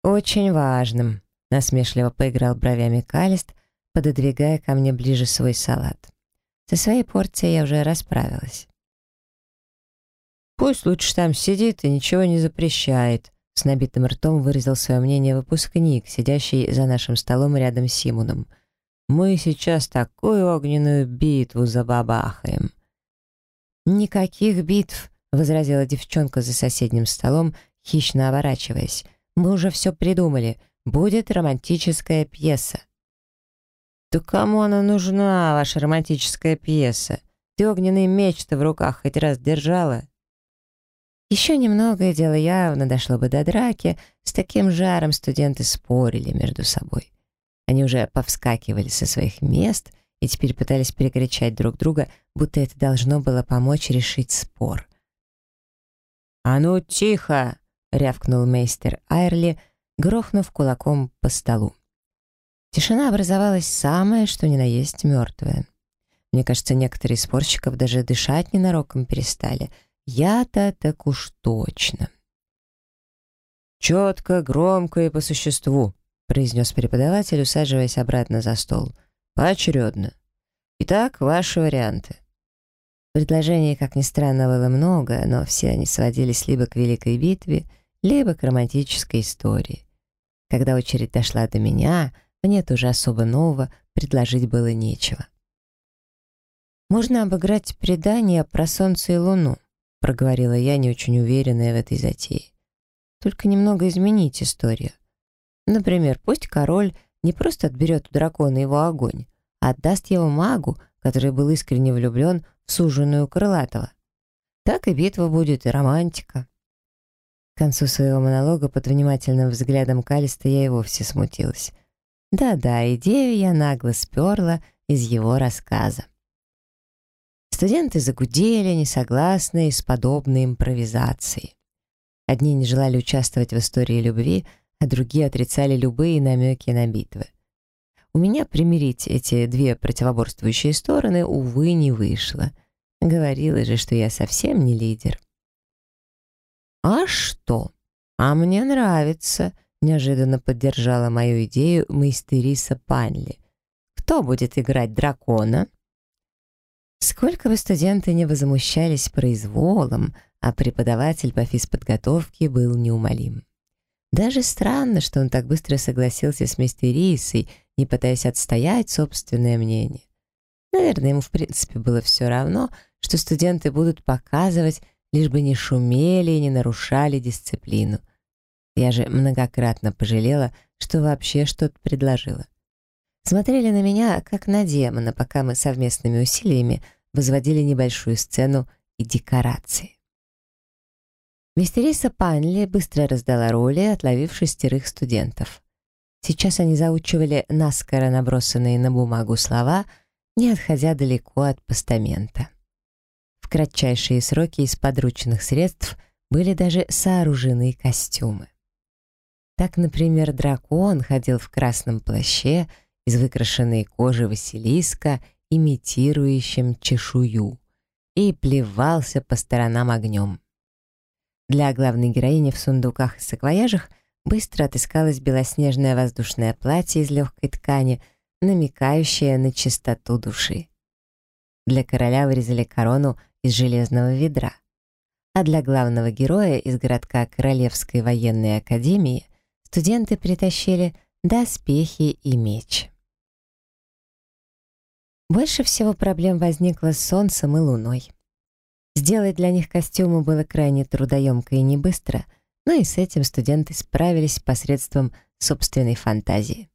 «Очень важным», — насмешливо поиграл бровями Калист, пододвигая ко мне ближе свой салат. Со своей порцией я уже расправилась. «Пусть лучше там сидит и ничего не запрещает», с набитым ртом выразил свое мнение выпускник, сидящий за нашим столом рядом с Симоном. «Мы сейчас такую огненную битву забабахаем». «Никаких битв», — возразила девчонка за соседним столом, хищно оборачиваясь. «Мы уже все придумали. Будет романтическая пьеса». «Да кому она нужна, ваша романтическая пьеса? Ты огненный меч-то в руках хоть раз держала?» Еще немного, и дело явно дошло бы до драки, с таким жаром студенты спорили между собой. Они уже повскакивали со своих мест и теперь пытались перекричать друг друга, будто это должно было помочь решить спор. «А ну, тихо!» — рявкнул мейстер Айрли, грохнув кулаком по столу. Тишина образовалась самая, что ни на есть мертвая. Мне кажется, некоторые спорщиков даже дышать ненароком перестали. Я-то так уж точно. «Четко, громко и по существу», — произнес преподаватель, усаживаясь обратно за стол. «Поочередно. Итак, ваши варианты». Предложений, как ни странно, было много, но все они сводились либо к Великой битве, либо к романтической истории. Когда очередь дошла до меня, мне тоже особо нового предложить было нечего. «Можно обыграть предание про солнце и луну», — проговорила я, не очень уверенная в этой затее. «Только немного изменить историю. Например, пусть король не просто отберет у дракона его огонь, а отдаст его магу, который был искренне влюблен в суженую Крылатого. Так и битва будет, и романтика». К концу своего монолога под внимательным взглядом Калиста я и вовсе смутилась. Да-да, идею я нагло сперла из его рассказа. Студенты загудели, несогласные с подобной импровизацией. Одни не желали участвовать в истории любви, а другие отрицали любые намеки на битвы. У меня примирить эти две противоборствующие стороны, увы, не вышло. Говорила же, что я совсем не лидер. «А что? А мне нравится», — неожиданно поддержала мою идею мейстериса Панли. «Кто будет играть дракона?» Сколько бы студенты не возмущались произволом, а преподаватель по физподготовке был неумолим. Даже странно, что он так быстро согласился с мистерисой, не пытаясь отстоять собственное мнение. Наверное, ему в принципе было все равно, что студенты будут показывать, лишь бы не шумели и не нарушали дисциплину. Я же многократно пожалела, что вообще что-то предложила смотрели на меня, как на демона, пока мы совместными усилиями возводили небольшую сцену и декорации. Мистериса Панли быстро раздала роли, отловив шестерых студентов. Сейчас они заучивали наскоро набросанные на бумагу слова, не отходя далеко от постамента. В кратчайшие сроки из подручных средств были даже сооружены костюмы. Так, например, дракон ходил в красном плаще — из выкрашенной кожи Василиска, имитирующим чешую, и плевался по сторонам огнем. Для главной героини в сундуках и саквояжах быстро отыскалось белоснежное воздушное платье из легкой ткани, намекающее на чистоту души. Для короля вырезали корону из железного ведра, а для главного героя из городка Королевской военной академии студенты притащили доспехи и меч. Больше всего проблем возникло с Солнцем и Луной. Сделать для них костюмы было крайне трудоемко и не быстро, но и с этим студенты справились посредством собственной фантазии.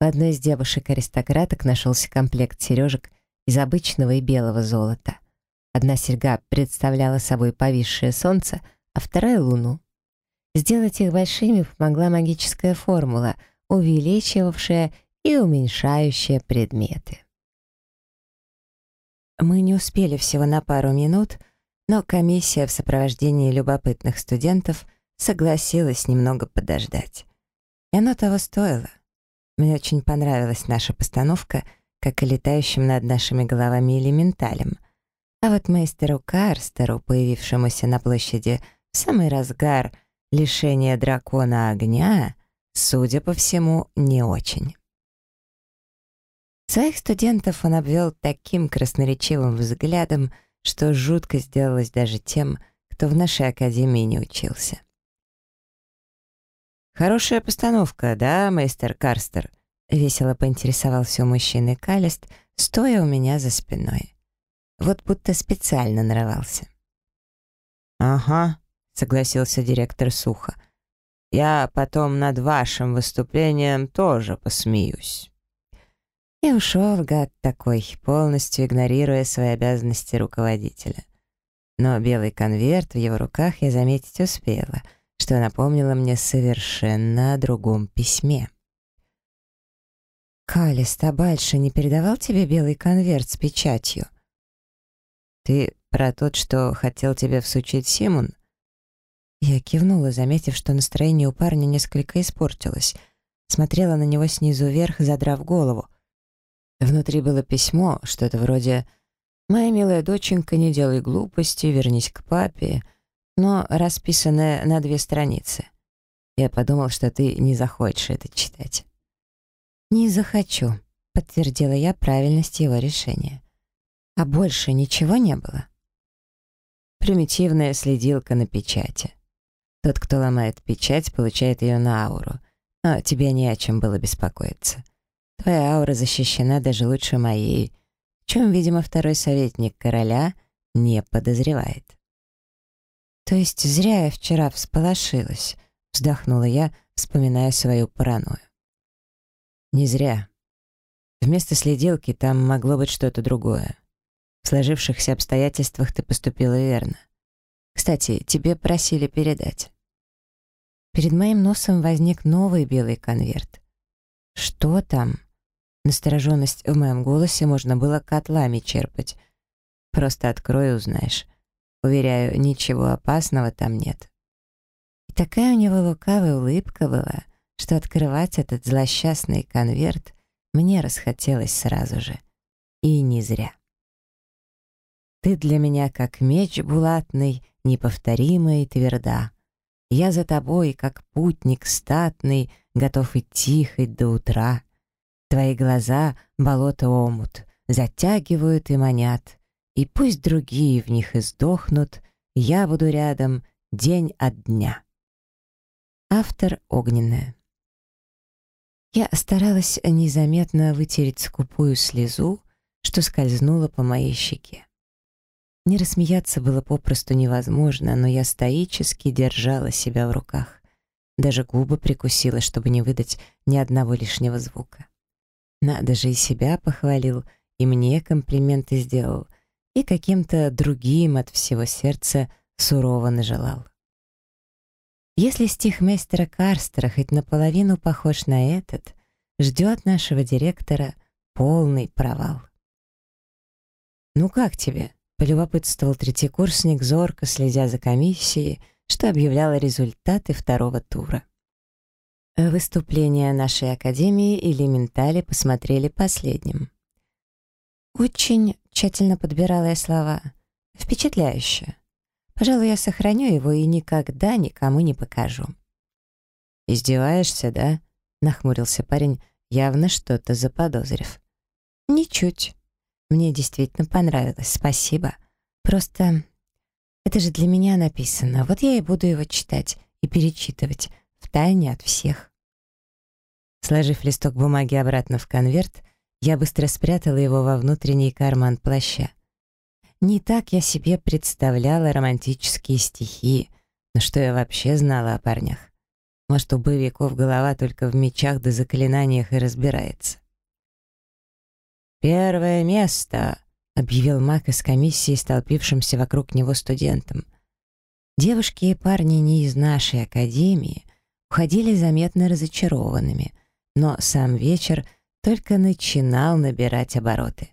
В одной из девушек-аристократок нашелся комплект сережек из обычного и белого золота. Одна серьга представляла собой повисшее солнце, а вторая — луну. Сделать их большими помогла магическая формула, увеличивавшая и уменьшающая предметы. Мы не успели всего на пару минут, но комиссия в сопровождении любопытных студентов согласилась немного подождать. И оно того стоило. Мне очень понравилась наша постановка, как и летающим над нашими головами элементалем. А вот мейстеру Карстеру, появившемуся на площади в самый разгар лишения дракона огня, судя по всему, не очень. Своих студентов он обвел таким красноречивым взглядом, что жутко сделалось даже тем, кто в нашей академии не учился. «Хорошая постановка, да, мастер Карстер?» — весело поинтересовался у мужчины Калест, стоя у меня за спиной. Вот будто специально нарывался. «Ага», — согласился директор сухо. «Я потом над вашим выступлением тоже посмеюсь». И ушел гад такой, полностью игнорируя свои обязанности руководителя. Но белый конверт в его руках я заметить успела, что напомнило мне совершенно о другом письме. «Калис, а Бальша не передавал тебе белый конверт с печатью?» «Ты про тот, что хотел тебе всучить Симон?» Я кивнула, заметив, что настроение у парня несколько испортилось. Смотрела на него снизу вверх, задрав голову. Внутри было письмо, что-то вроде «Моя милая доченька, не делай глупости, вернись к папе», но расписанное на две страницы. Я подумал, что ты не захочешь это читать». «Не захочу», — подтвердила я правильность его решения. «А больше ничего не было?» Примитивная следилка на печати. Тот, кто ломает печать, получает ее на ауру. Но тебе не о чем было беспокоиться. Твоя аура защищена даже лучше моей, чем, видимо, второй советник короля не подозревает. «То есть зря я вчера всполошилась», — вздохнула я, вспоминая свою паранойю. «Не зря. Вместо следилки там могло быть что-то другое. В сложившихся обстоятельствах ты поступила верно. Кстати, тебе просили передать». Перед моим носом возник новый белый конверт. «Что там?» Настороженность в моем голосе можно было котлами черпать. «Просто открой узнаешь. Уверяю, ничего опасного там нет». И такая у него лукавая улыбка была, что открывать этот злосчастный конверт мне расхотелось сразу же. И не зря. «Ты для меня как меч булатный, неповторимая и тверда. Я за тобой, как путник статный, готов идти хоть до утра. Твои глаза — болото омут, затягивают и манят, и пусть другие в них издохнут, я буду рядом день от дня. Автор огненная. Я старалась незаметно вытереть скупую слезу, что скользнула по моей щеке. Не рассмеяться было попросту невозможно, но я стоически держала себя в руках. Даже губы прикусила, чтобы не выдать ни одного лишнего звука. Надо же, и себя похвалил, и мне комплименты сделал, и каким-то другим от всего сердца сурово нажелал. Если стих мастера Карстера хоть наполовину похож на этот, ждет нашего директора полный провал. «Ну как тебе?» — полюбопытствовал третьекурсник, зорко следя за комиссией, что объявляло результаты второго тура. Выступление нашей академии элементали посмотрели последним. Очень тщательно подбирала я слова. Впечатляюще. Пожалуй, я сохраню его и никогда никому не покажу. «Издеваешься, да?» — нахмурился парень, явно что-то заподозрив. «Ничуть. Мне действительно понравилось, спасибо. Просто это же для меня написано, вот я и буду его читать и перечитывать, втайне от всех». Сложив листок бумаги обратно в конверт, я быстро спрятала его во внутренний карман плаща. Не так я себе представляла романтические стихи, но что я вообще знала о парнях? Может, у боевиков голова только в мечах да заклинаниях и разбирается. «Первое место!» — объявил маг из комиссии, столпившимся вокруг него студентам. Девушки и парни не из нашей академии уходили заметно разочарованными, но сам вечер только начинал набирать обороты.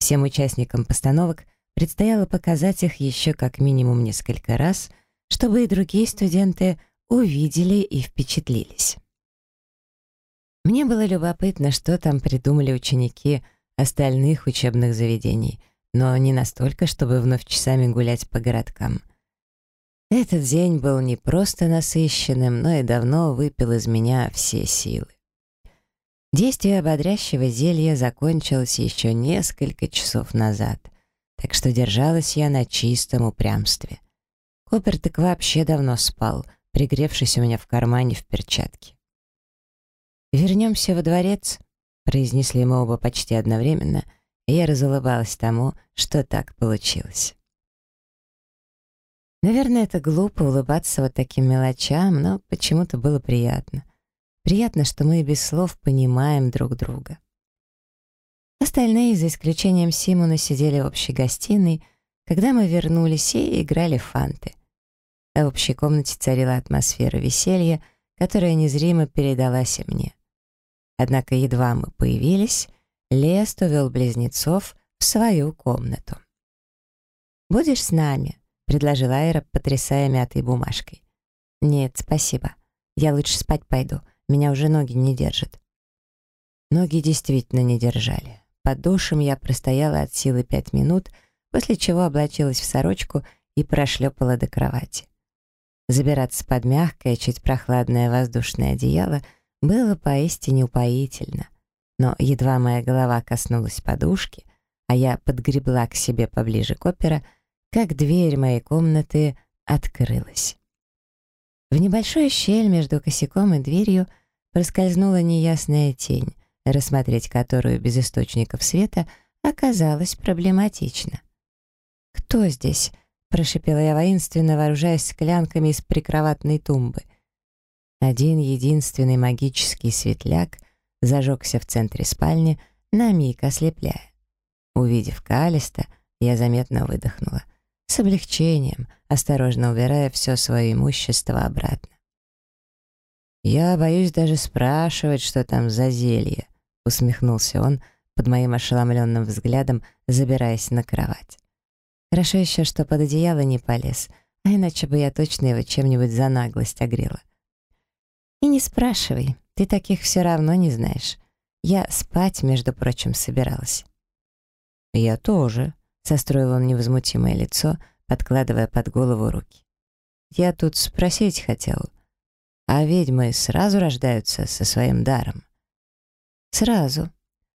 Всем участникам постановок предстояло показать их еще как минимум несколько раз, чтобы и другие студенты увидели и впечатлились. Мне было любопытно, что там придумали ученики остальных учебных заведений, но не настолько, чтобы вновь часами гулять по городкам. Этот день был не просто насыщенным, но и давно выпил из меня все силы. Действие ободрящего зелья закончилось еще несколько часов назад, так что держалась я на чистом упрямстве. Копертык вообще давно спал, пригревшись у меня в кармане в перчатке. «Вернемся во дворец», — произнесли мы оба почти одновременно, и я разулыбалась тому, что так получилось. Наверное, это глупо улыбаться вот таким мелочам, но почему-то было приятно — Приятно, что мы без слов понимаем друг друга. Остальные, за исключением Симона, сидели в общей гостиной, когда мы вернулись и играли в фанты. А в общей комнате царила атмосфера веселья, которая незримо передалась и мне. Однако едва мы появились, Лест увел близнецов в свою комнату. «Будешь с нами?» — предложила Айра, потрясая мятой бумажкой. «Нет, спасибо. Я лучше спать пойду. Меня уже ноги не держат. Ноги действительно не держали. Под душем я простояла от силы пять минут, после чего облачилась в сорочку и прошлепала до кровати. Забираться под мягкое, чуть прохладное воздушное одеяло было поистине упоительно. Но едва моя голова коснулась подушки, а я подгребла к себе поближе к опера, как дверь моей комнаты открылась. В небольшую щель между косяком и дверью проскользнула неясная тень, рассмотреть которую без источников света оказалось проблематично. «Кто здесь?» — прошипела я воинственно, вооружаясь склянками из прикроватной тумбы. Один единственный магический светляк зажегся в центре спальни, на миг ослепляя. Увидев Калиста, я заметно выдохнула. С облегчением, осторожно убирая все свое имущество обратно. «Я боюсь даже спрашивать, что там за зелье», — усмехнулся он под моим ошеломленным взглядом, забираясь на кровать. Хорошо еще, что под одеяло не полез, а иначе бы я точно его чем-нибудь за наглость огрела. «И не спрашивай, ты таких все равно не знаешь. Я спать, между прочим, собиралась». «Я тоже», — состроил он невозмутимое лицо, подкладывая под голову руки. «Я тут спросить хотел». А ведьмы сразу рождаются со своим даром? Сразу.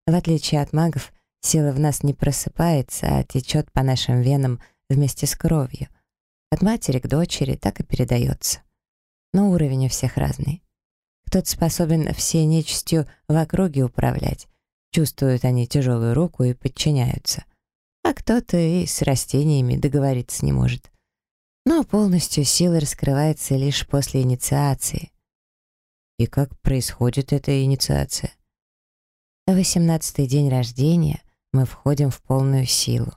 В отличие от магов, сила в нас не просыпается, а течет по нашим венам вместе с кровью. От матери к дочери так и передается. Но уровень у всех разный. Кто-то способен всей нечистью в округе управлять. Чувствуют они тяжелую руку и подчиняются. А кто-то и с растениями договориться не может но полностью сила раскрывается лишь после инициации. И как происходит эта инициация? Восемнадцатый день рождения мы входим в полную силу.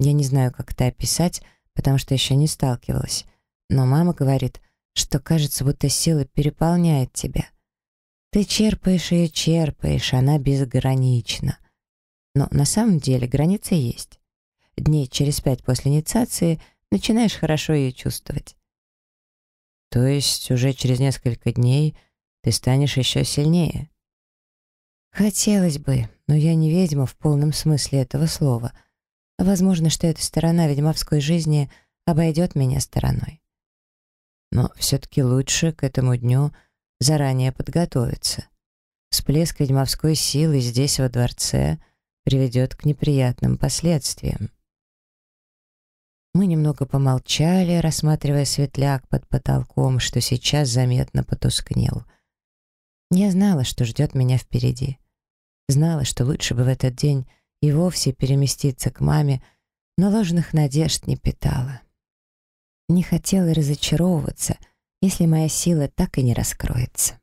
Я не знаю, как это описать, потому что еще не сталкивалась, но мама говорит, что кажется, будто сила переполняет тебя. Ты черпаешь ее, черпаешь, она безгранична. Но на самом деле граница есть. Дней через пять после инициации — начинаешь хорошо ее чувствовать. То есть уже через несколько дней ты станешь еще сильнее? Хотелось бы, но я не ведьма в полном смысле этого слова. Возможно, что эта сторона ведьмовской жизни обойдет меня стороной. Но все-таки лучше к этому дню заранее подготовиться. Всплеск ведьмовской силы здесь, во дворце, приведет к неприятным последствиям. Мы немного помолчали, рассматривая светляк под потолком, что сейчас заметно потускнел. Я знала, что ждет меня впереди. Знала, что лучше бы в этот день и вовсе переместиться к маме, но ложных надежд не питала. Не хотела разочаровываться, если моя сила так и не раскроется.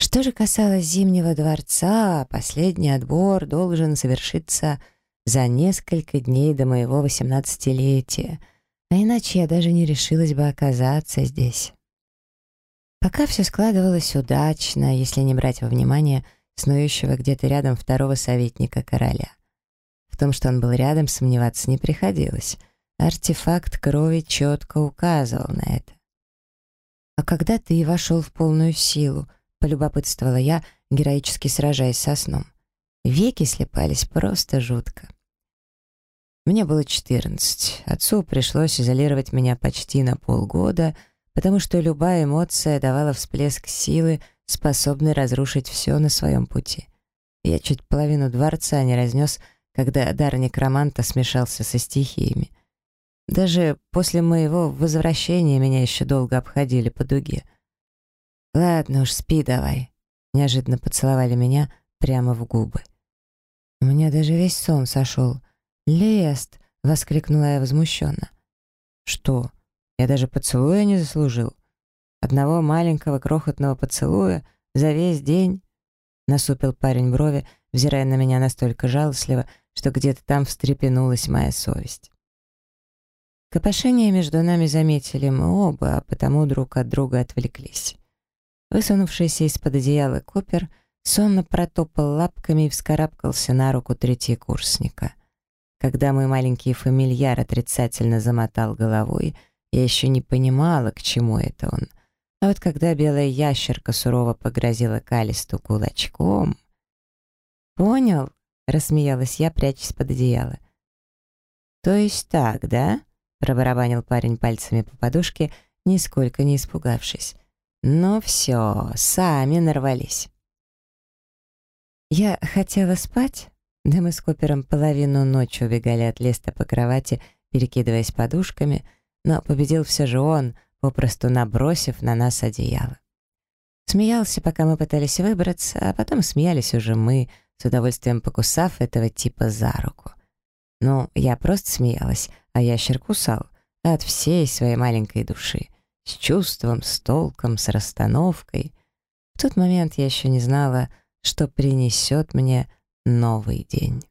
Что же касалось Зимнего дворца, последний отбор должен совершиться за несколько дней до моего восемнадцатилетия, а иначе я даже не решилась бы оказаться здесь. Пока все складывалось удачно, если не брать во внимание снующего где-то рядом второго советника короля. В том, что он был рядом, сомневаться не приходилось. Артефакт крови четко указывал на это. «А когда ты вошел в полную силу?» — полюбопытствовала я, героически сражаясь со сном. Веки слепались просто жутко. Мне было 14. Отцу пришлось изолировать меня почти на полгода, потому что любая эмоция давала всплеск силы, способный разрушить все на своем пути. Я чуть половину дворца не разнес, когда дар некроманта смешался со стихиями. Даже после моего возвращения меня еще долго обходили по дуге. «Ладно уж, спи давай», — неожиданно поцеловали меня прямо в губы. У меня даже весь сон сошел — «Лест!» — воскликнула я возмущенно. «Что? Я даже поцелуя не заслужил. Одного маленького крохотного поцелуя за весь день?» Насупил парень брови, взирая на меня настолько жалостливо, что где-то там встрепенулась моя совесть. Копошение между нами заметили мы оба, а потому друг от друга отвлеклись. Высунувшийся из-под одеяла Купер сонно протопал лапками и вскарабкался на руку третьекурсника. Когда мой маленький фамильяр отрицательно замотал головой, я еще не понимала, к чему это он. А вот когда белая ящерка сурово погрозила Калисту кулачком... «Понял?» — рассмеялась я, прячась под одеяло. «То есть так, да?» Пробарабанил парень пальцами по подушке, нисколько не испугавшись. «Ну все, сами нарвались». Я хотела спать, да мы с Копером половину ночи убегали от леста по кровати, перекидываясь подушками, но победил все же он, попросту набросив на нас одеяло. Смеялся, пока мы пытались выбраться, а потом смеялись уже мы, с удовольствием покусав этого типа за руку. Ну, я просто смеялась, а ящер кусал от всей своей маленькой души, с чувством, с толком, с расстановкой. В тот момент я еще не знала, что принесет мне новый день.